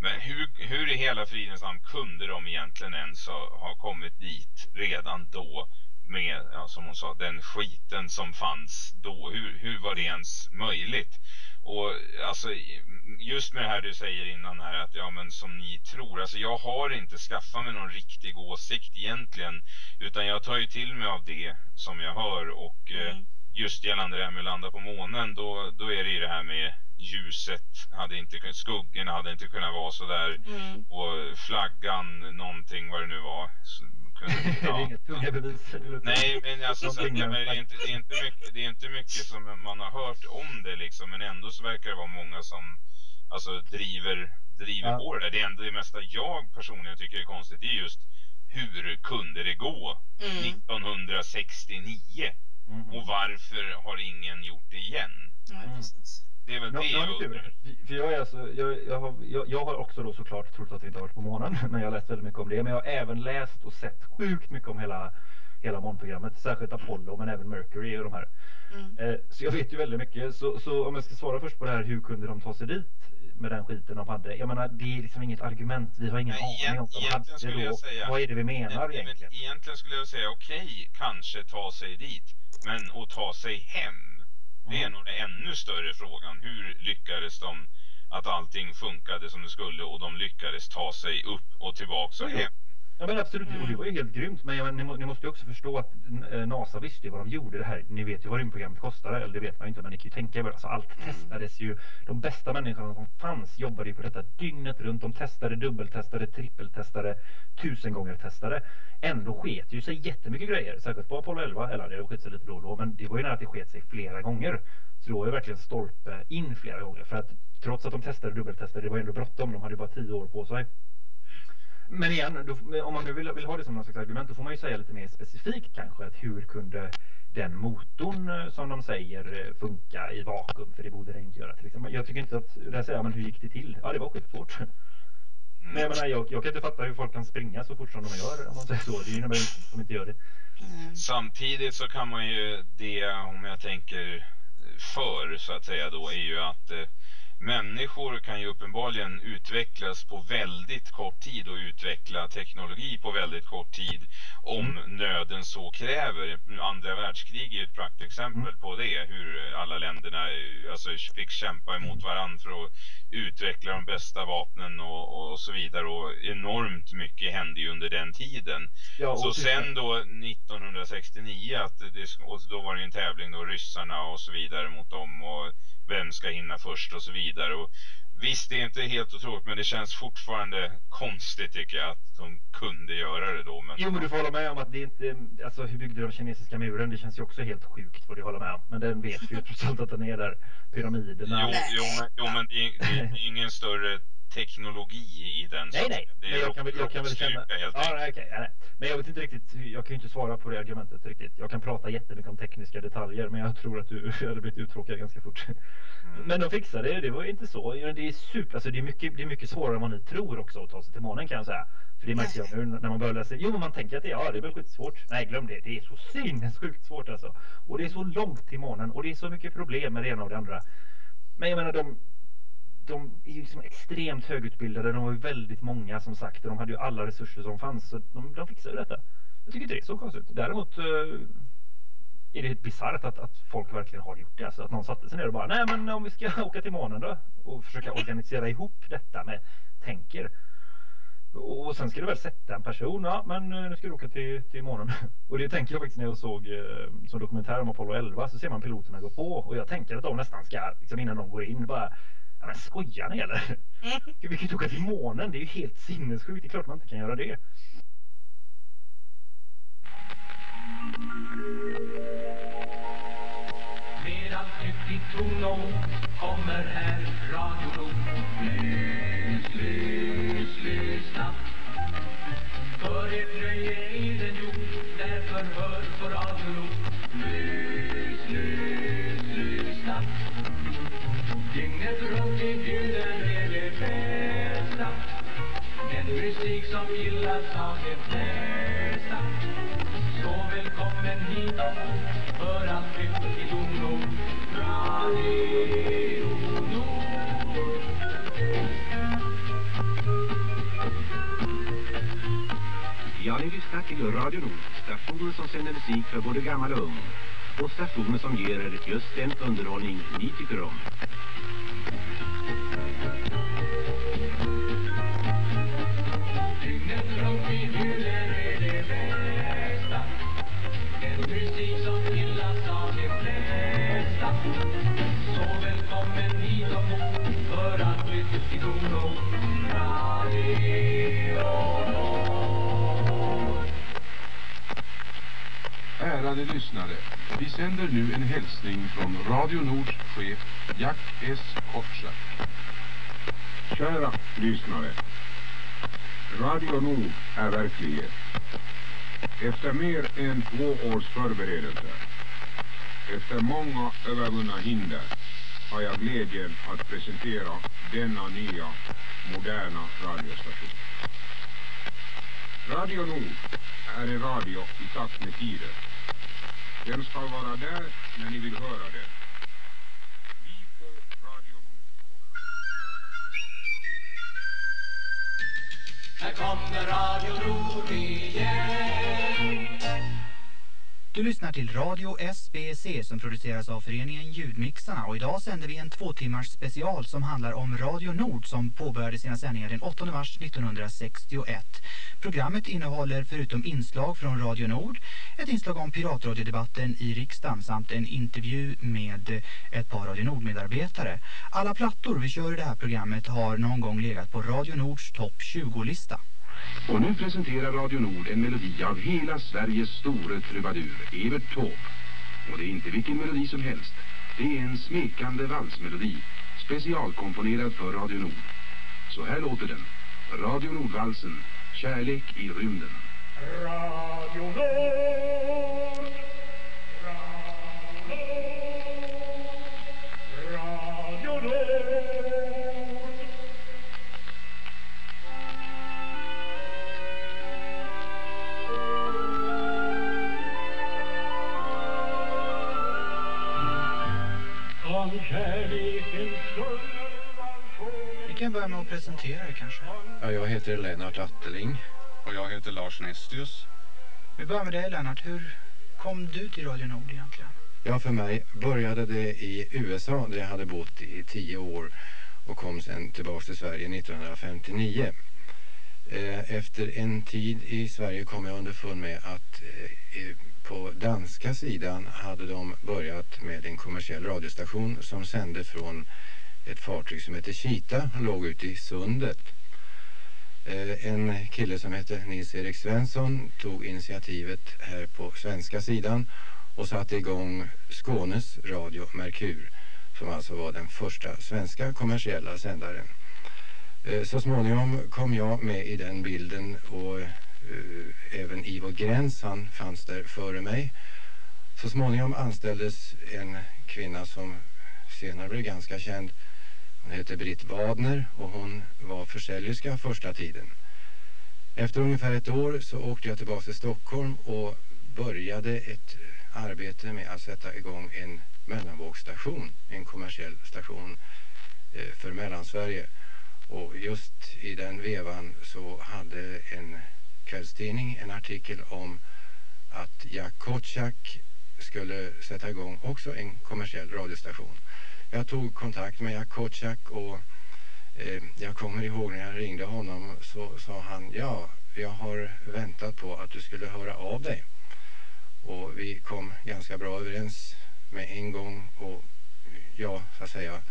men hur, hur i hela fridens namn kunde de egentligen ens ha, ha kommit dit redan då med, ja, som hon sa, den skiten som fanns då? Hur, hur var det ens möjligt? Och alltså just med det här du säger innan här att ja men som ni tror, alltså jag har inte skaffat mig någon riktig åsikt egentligen utan jag tar ju till mig av det som jag hör och eh, Mm. just gällande det här med att landa på månen då, då är det ju det här med ljuset hade inte kunnat, skuggorna hade inte kunnat vara så där Mm. och flaggan någonting vad det nu var det är inget tunga bevis. Nej, men alltså, så att, ja, men det, är inte, det, är inte mycket, det är inte mycket som man har hört om det liksom, men ändå så verkar det vara många som alltså, driver, driver Ja. på det där. Det, enda, det mesta jag personligen tycker är konstigt är just hur kunde det gå Mm. 1969 Mm. och varför har ingen gjort det igen? Ja, Mm. precis. Det är väl Ja, det jag undrar. För jag, är alltså, jag, jag, har, jag, jag har också då såklart trott att vi inte har varit på månen. Men jag har läst väldigt mycket om det. Men jag har även läst och sett sjukt mycket om hela, hela månprogrammet. Särskilt Apollo men även Mercury och de här. Mm. Eh, så jag vet ju väldigt mycket. Så, så om jag ska svara först på det här, hur kunde de ta sig dit med den skiten de hade? Jag menar, det är liksom inget argument. Vi har ingen Nej, aning om de egentligen skulle hade jag då. säga- Vad är det vi menar Nej, egentligen? Men egentligen skulle jag säga okej, kanske ta sig dit. Men att ta sig hem, det är nog den ännu större frågan. Hur lyckades de att allting funkade som det skulle och de lyckades ta sig upp och tillbaks och hem? Ja men absolut, och det var ju helt grymt. Men men ni, ni måste ju också förstå att eh, NASA visste ju vad de gjorde det här. Ni vet ju vad rymdprogrammet kostade, eller det vet man ju inte, men ni kan ju tänka er. Alltså allt testades ju. De bästa människorna som fanns jobbade ju på detta dygnet runt. De testade, dubbeltestade, trippeltestade, tusen gånger testade. Ändå sket ju sig jättemycket grejer. Särskilt på Apollo 11, eller det sket sig lite då och då, men det var ju nära att det sket sig flera gånger. Så det var ju verkligen stolpe in flera gånger. För att trots att de testade dubbeltestade, det var ju ändå bråttom. De hade ju bara tio år på sig. Men igen, då, om man nu vill, vill ha det som någon slags argument då får man ju säga lite mer specifikt kanske att hur kunde den motorn eh, som de säger eh, funka i vakuum för det borde den inte göra till exempel. Jag tycker inte att, där säger man hur gick det till? Ja det var skitsvårt. Men jag menar jag, jag kan inte fatta hur folk kan springa så fort som de gör om man säger så. Det är ju när de inte gör det. Mm. Samtidigt så kan man ju det, om jag tänker för så att säga då, är ju att eh, människor kan ju uppenbarligen utvecklas på väldigt kort tid och utveckla teknologi på väldigt kort tid om nöden så kräver. Andra världskrig är ett praktexempel på det, hur alla länderna alltså, fick kämpa emot varandra för att utveckla de bästa vapnen och, och så vidare och enormt mycket hände ju under den tiden. Ja, Så sen då 1969 att det, och då var det en tävling då ryssarna och så vidare mot dem och vem ska hinna först och så vidare och visst det är inte helt otroligt men det känns fortfarande konstigt tycker jag att de kunde göra det då men Jo men du får hålla med om att det inte, alltså hur byggde de kinesiska muren? Det känns ju också helt sjukt får du hålla med om. Men den vet vi ju trots allt att den är där. Pyramiderna. Jo, jo, men, jo, men det, är, det är ingen större teknologi i den. Nej, nej. Det Men är jag kan väl, jag kan väl känna... Ja, nej, ja, nej. Men jag vet inte riktigt, jag kan ju inte svara på det argumentet riktigt. Jag kan prata jättemycket om tekniska detaljer men jag tror att du hade blivit uttråkad ganska fort. Mm. Men de fixade det, det var inte så. Det är super, alltså det är mycket, det är mycket svårare än vad ni tror också att ta sig till månen kan jag säga. För det märker jag nu när man börjar läsa. Jo men man tänker att det, ja, det är väl skitsvårt. Nej glöm det, det är så sinnessjukt svårt alltså. Och det är så långt till månen och det är så mycket problem med det ena och det andra. Men jag menar de, de är ju liksom extremt högutbildade. De var ju väldigt många som sagt och de hade ju alla resurser som fanns. Så de, de fixade ju detta. Jag tycker inte det är så konstigt. Däremot eh, är det helt bisarrt att, att folk verkligen har gjort det. Alltså att någon satte sig ner och bara, nej men om vi ska åka till månen då? Och försöka organisera ihop detta med tänker. Och sen ska du väl sätta en person, ja men eh, nu ska du åka till, till månen. Och det tänker jag faktiskt när jag såg eh, som dokumentär om Apollo 11 så ser man piloterna gå på och jag tänker att de nästan ska, liksom innan de går in bara Ja, men skojar ni eller? Vi kan ju inte åka till månen, det är ju helt sinnessjukt. Det är klart man inte kan göra det. Medan nytt i tono kommer här Radio Nord. Musik som gillas av de flesta. Så välkommen hit och för allt nytt i Dono. Radio Nord. Ja, ni lyssnar till Radio Nord, stationen som sänder musik för både gammal och ung. Och stationen som ger er just den underhållning ni tycker om. Ärade lyssnare, vi sänder nu en hälsning från Radio Nords chef Jack S. Kotschack. Kära lyssnare. Radio Nord är verklighet. Efter mer än två års förberedelser, efter många övervunna hinder, har jag glädjen att presentera denna nya, moderna radiostation. Radio Nord är en radio i takt med tiden. Den ska vara där när ni vill höra den. Här kommer Radio Nord igen. Du lyssnar till Radio SBC som produceras av föreningen Ljudmixarna och idag sänder vi en två timmars special som handlar om Radio Nord som påbörjade sina sändningar den 8 mars 1961. Programmet innehåller förutom inslag från Radio Nord ett inslag om piratradiodebatten i riksdagen samt en intervju med ett par Radio Nord-medarbetare. Alla plattor vi kör i det här programmet har någon gång legat på Radio Nords topp 20-lista. Och nu presenterar Radio Nord en melodi av hela Sveriges store trubadur, Evert Taube. Och det är inte vilken melodi som helst. Det är en smekande valsmelodi, specialkomponerad för Radio Nord. Så här låter den. Radio Nordvalsen, Kärlek i rymden. Radio Nord. Börja med att presentera er kanske. Ja, jag heter Lennart Atteling. Och jag heter Lars Nestius. Vi börjar med dig Lennart. Hur kom du till Radio Nord egentligen? Ja, för mig började det i USA där jag hade bott i tio år och kom sen tillbaka till Sverige 1959. Eh, Efter en tid i Sverige kom jag underfund med att eh, på danska sidan hade de börjat med en kommersiell radiostation som sände från ett fartyg som hette Kita låg ute i sundet. Eh, en kille som hette Nils-Erik Svensson tog initiativet här på svenska sidan och satte igång Skånes Radio Merkur som alltså var den första svenska kommersiella sändaren. Eh, så småningom kom jag med i den bilden och eh, även Ivo Gräns, han fanns där före mig. Så småningom anställdes en kvinna som senare blev ganska känd. Hon hette Britt Wadner och hon var försäljerska första tiden. Efter ungefär ett år så åkte jag tillbaka till Stockholm och började ett arbete med att sätta igång en mellanvågsstation, en kommersiell station eh, för Mellansverige. Och just i den vevan så hade en kvällstidning en artikel om att Jack Kotschack skulle sätta igång också en kommersiell radiostation. Jag tog kontakt med Jack Kotschack och eh, jag kommer ihåg när jag ringde honom så sa han ja, jag har väntat på att du skulle höra av dig. Och vi kom ganska bra överens med en gång och jag så att säga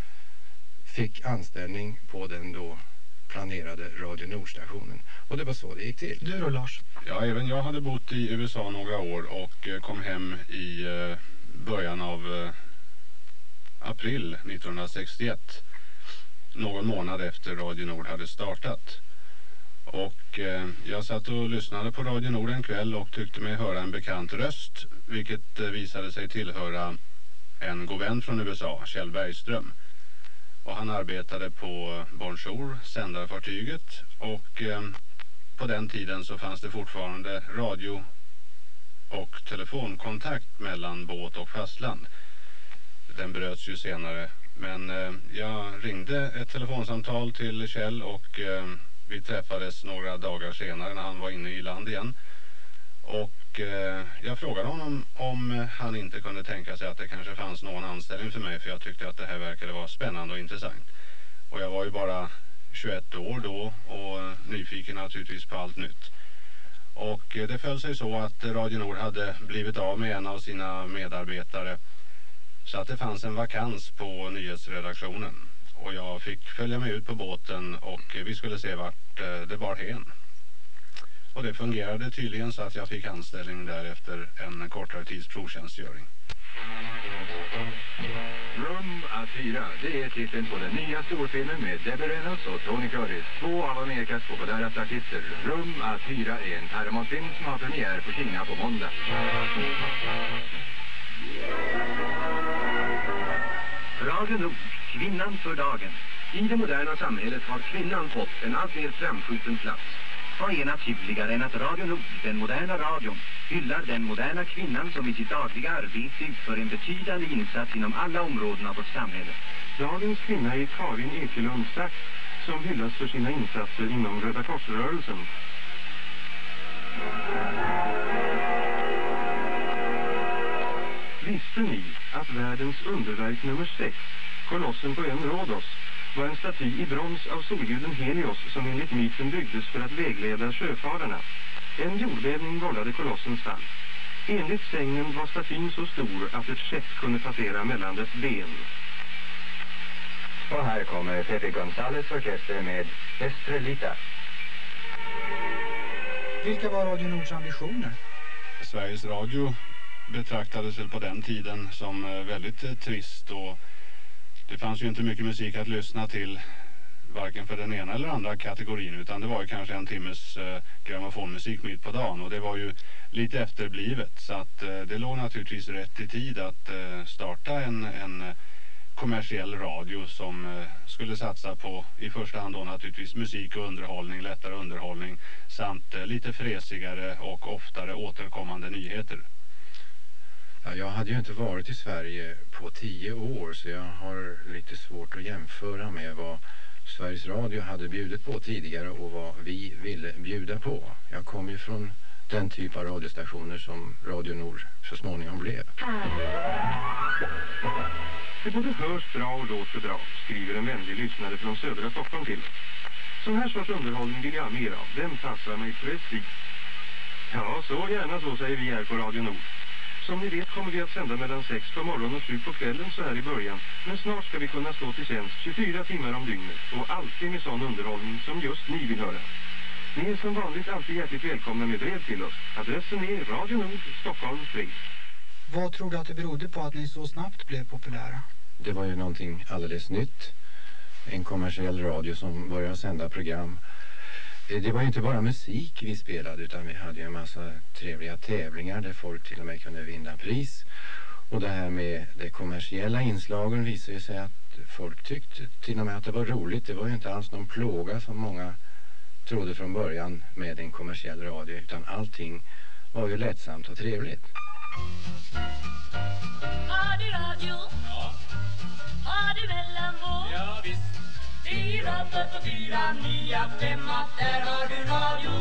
fick anställning på den då planerade Radio Nordstationen. Och det var så det gick till. Du då Lars? Ja, även jag hade bott i USA några år och eh, kom hem i eh, början av eh, april 1961. Någon månad efter Radio Nord hade startat. Och eh, jag satt och lyssnade på Radio Nord en kväll och tyckte mig höra en bekant röst. Vilket eh, visade sig tillhöra en god vän från USA, Kjell Bergström. Och han arbetade på Bonjour, sändarfartyget. Och eh, på den tiden så fanns det fortfarande radio och telefonkontakt mellan båt och fastland. Den bröts ju senare. Men eh, jag ringde ett telefonsamtal till Kjell och eh, vi träffades några dagar senare när han var inne i land igen. Och eh, jag frågade honom om han inte kunde tänka sig att det kanske fanns någon anställning för mig för jag tyckte att det här verkade vara spännande och intressant. Och jag var ju bara 21 år då och nyfiken naturligtvis på allt nytt. Och eh, det föll sig så att Radio Nord hade blivit av med en av sina medarbetare så att det fanns en vakans på nyhetsredaktionen. Och jag fick följa med ut på båten och vi skulle se vart eh, det bar hen. Och det fungerade tydligen så att jag fick anställning där efter en kortare tids provtjänstgöring. Rum att hyra, det är titeln på den nya storfilmen med Debbie Reynolds och Tony Curtis, två av Amerikas populäraste artister. Rum att hyra är en Paramount-film som har premiär på Kina på måndag. Radio Nord, kvinnan för dagen. I det moderna samhället har kvinnan fått en allt mer framskjuten plats. Vad är naturligare än att Radio Nord, den moderna radion, hyllar den moderna kvinnan som i sitt dagliga arbete utför en betydande insats inom alla områden av vårt samhälle. Dagens kvinna är Karin Ekelund Sack som hyllas för sina insatser inom Röda Korsrörelsen. Visste ni att världens underverk nummer 6, kolossen på ön Rhodos, var en staty i brons av solguden Helios som enligt myten byggdes för att vägleda sjöfararna. En jordbävning vållade kolossens fall. Enligt sägnen var statyn så stor att ett skepp kunde passera mellan dess ben. Och här kommer Pepe Gonzales orkester med Estrelita. Vilka var Radio Nords ambitioner? Sveriges Radio betraktades väl på den tiden som eh, väldigt eh, trist och det fanns ju inte mycket musik att lyssna till varken för den ena eller andra kategorin utan det var ju kanske en timmes eh, grammofonmusik mitt på dagen och det var ju lite efterblivet så att eh, det låg naturligtvis rätt i tid att eh, starta en, en eh, kommersiell radio som eh, skulle satsa på i första hand då naturligtvis musik och underhållning, lättare underhållning samt lite fresigare och oftare återkommande nyheter. Ja, jag hade ju inte varit i Sverige på tio år så jag har lite svårt att jämföra med vad Sveriges Radio hade bjudit på tidigare och vad vi ville bjuda på. Jag kom ju från den typ av radiostationer som Radio Nord så småningom blev. Det både hörs bra och låter bra, skriver en vänlig lyssnare från södra Stockholm till oss. Sån här sorts underhållning vill jag ha mer av. Den passar mig precis. Ja, så gärna så säger vi här på Radio Nord. Som ni vet kommer vi att sända mellan 6 på morgonen och 7 på kvällen så här i början. Men snart ska vi kunna stå till tjänst 24 timmar om dygnet och alltid med sån underhållning som just ni vill höra. Ni är som vanligt alltid hjärtligt välkomna med brev till oss. Adressen är Radio Nord, Stockholm 3. Vad tror du att det berodde på att ni så snabbt blev populära? Det var ju någonting alldeles nytt. en kommersiell radio som började sända program. Eh, Det var ju inte bara musik vi spelade utan vi hade ju en massa trevliga tävlingar där folk till och med kunde vinna pris. Och det här med de kommersiella inslagen visade ju sig att folk tyckte till och med att det var roligt. Det var ju inte alls någon plåga som många trodde från början med en kommersiell radio utan allting var ju lättsamt och trevligt. Har du radio? Ja. Har du mellanvåg? Ja, visst. Fyra, åtta, fyra, nya femma, där har du Radio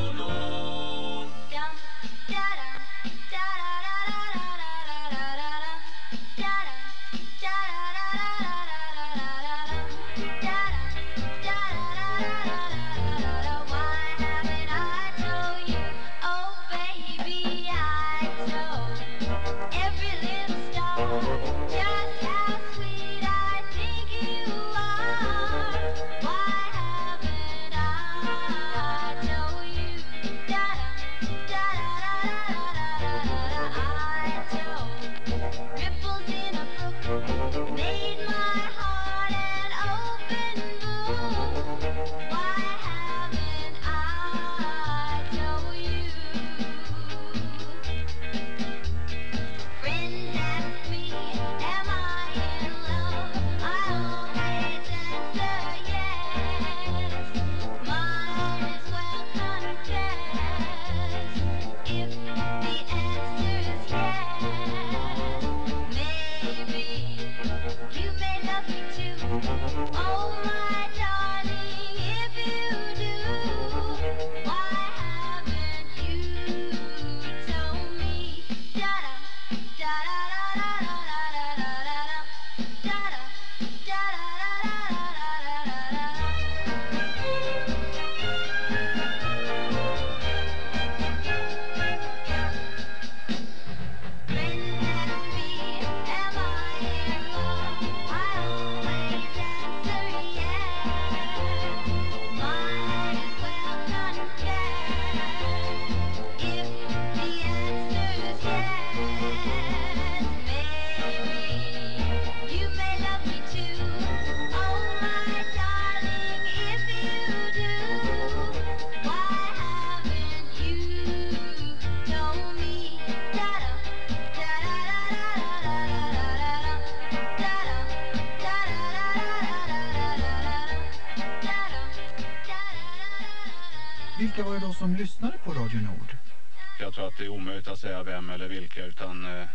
tycker jag utan eh,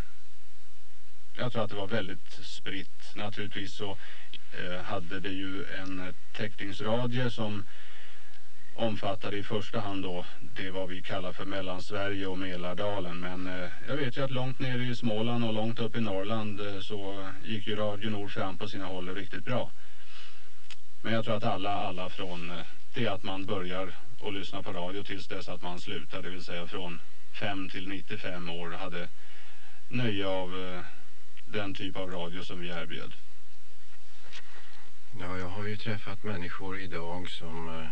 jag tror att det var väldigt spritt. Naturligtvis så eh, hade det ju en täckningsradie som omfattade i första hand då det vad vi kallar för Mellansverige och Mälardalen. Men eh, jag vet ju att långt ner i Småland och långt upp i Norrland eh, så gick ju Radio Nord fram på sina håll riktigt bra. Men jag tror att alla, alla från eh, det att man börjar och lyssna på radio tills dess att man slutar, det vill säga från 5 till 95 år, hade nöje av eh, den typ av radio som vi erbjöd. Ja, jag har ju träffat människor idag som eh,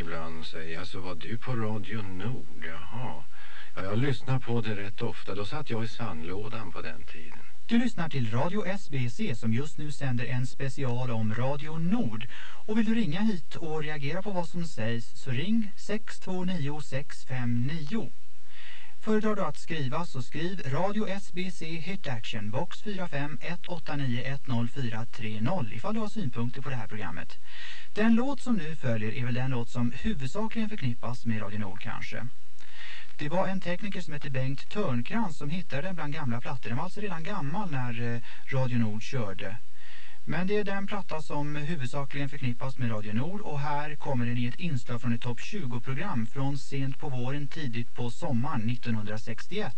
ibland säger, alltså var du på Radio Nord? Jaha. Ja, jag lyssnar på det rätt ofta. Då satt jag i sandlådan på den tiden. Du lyssnar till Radio SBC som just nu sänder en special om Radio Nord. Och vill du ringa hit och reagera på vad som sägs så ring 629 659. Föredrar du att skriva så skriv Radio SBC Hit Action box 45 189 10430 ifall du har synpunkter på det här programmet. Den låt som nu följer är väl den låt som huvudsakligen förknippas med Radio Nord kanske. Det var en tekniker som hette Bengt Törnkrans som hittade den bland gamla plattor. Den var alltså redan gammal när eh, Radio Nord körde. Men det är den platta som huvudsakligen förknippas med Radio Nord och här kommer den i ett inslag från ett topp 20-program från sent på våren tidigt på sommaren 1961.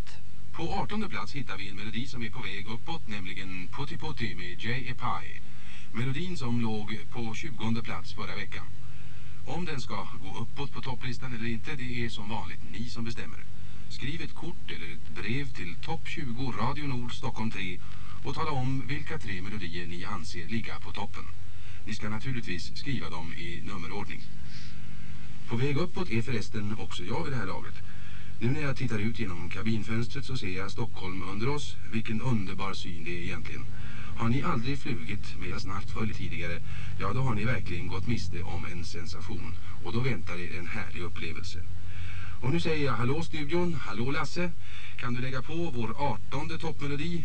På 18 plats hittar vi en melodi som är på väg uppåt, nämligen Putti Putti med J. Epai. Melodin som låg på 20 plats förra veckan. Om den ska gå uppåt på topplistan eller inte, det är som vanligt ni som bestämmer. Skriv ett kort eller ett brev till topp 20 Radio Nord Stockholm 3 och tala om vilka tre melodier ni anser ligga på toppen. Ni ska naturligtvis skriva dem i nummerordning. På väg uppåt är förresten också jag vid det här laget. Nu när jag tittar ut genom kabinfönstret så ser jag Stockholm under oss. Vilken underbar syn det är egentligen. Har ni aldrig flugit med snabbt förr tidigare, ja då har ni verkligen gått miste om en sensation. Och då väntar er en härlig upplevelse. Och nu säger jag hallå studion, hallå Lasse. Kan du lägga på vår artonde toppmelodi,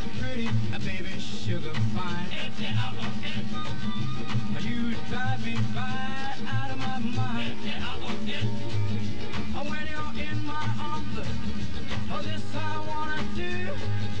pretty, a baby sugar fine You drive me right out of my mind when you're in my arms, oh, this I wanna do.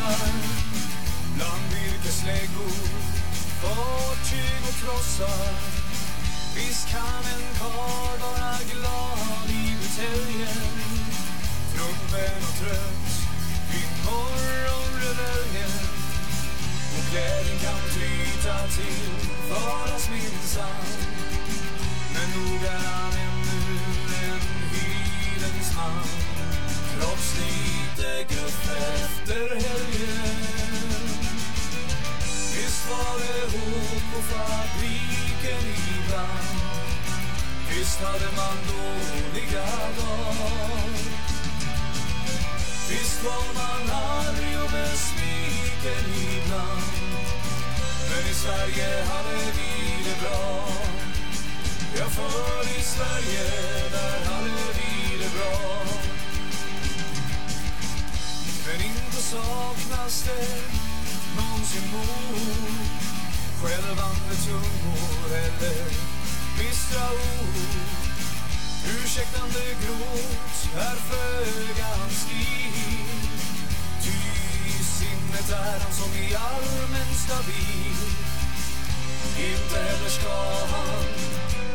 svenska Bland virkesläggor, fartyg och krossar Visst kan en karl vara glad i buteljen Trumpen och trött vid morgonreveljen Och glädjen kan flyta till faras minsann Men nog är han ännu en hyvens man Trots lite gupp efter helgen Visst var det hot på fabriken ibland Visst hade man dåliga dagar Visst var man arg och besviken ibland Men i Sverige hade vi det bra. Ja, för i Sverige, där hade vi det bra. Saknas det någonsin mod. Skälvande tungor eller bistra ord. Ursäktande gråt är föga hans stil. Ty i sinnet är han som i allmän stabil. Inte heller ska han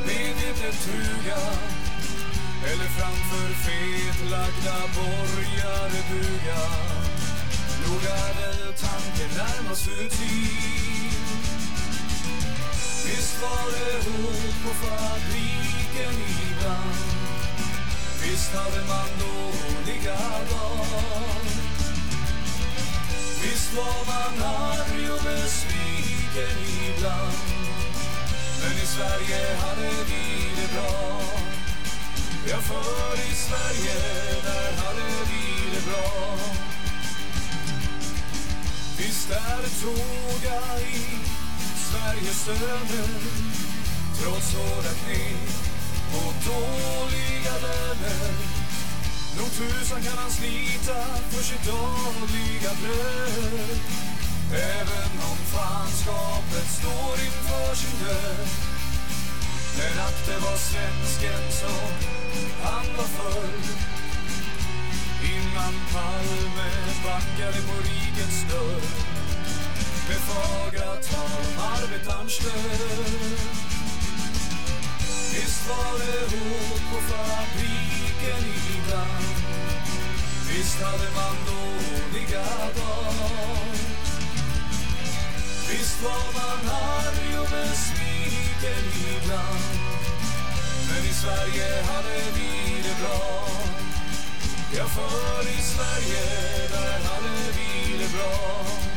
medvetet truga eller framför fetlagda borgare buga Nog är väl tanken närmast futil Visst var det hot på fabriken ibland. Visst hade man dåliga dagar Visst var man arg och besviken ibland. Men i Sverige hade vi det bra. Ja, för i Sverige, där hade vi det bra. Visst är det tåga i Sveriges söder Trots hårda knep och dåliga löner. Nog tusan kan han slita för sitt dagliga bröd. Även om fanskapet står inför sin död. Men att det var svensken som han var förr Innan Palme backade på rikets dörr Med fagra tal om arbetarns stöd Visst var det hot på fabriken ibland Visst hade man dåliga dagar Visst var man arg och besviken ibland Men i Sverige hade vi det bra. Jag för i Sverige där hade vi det bra.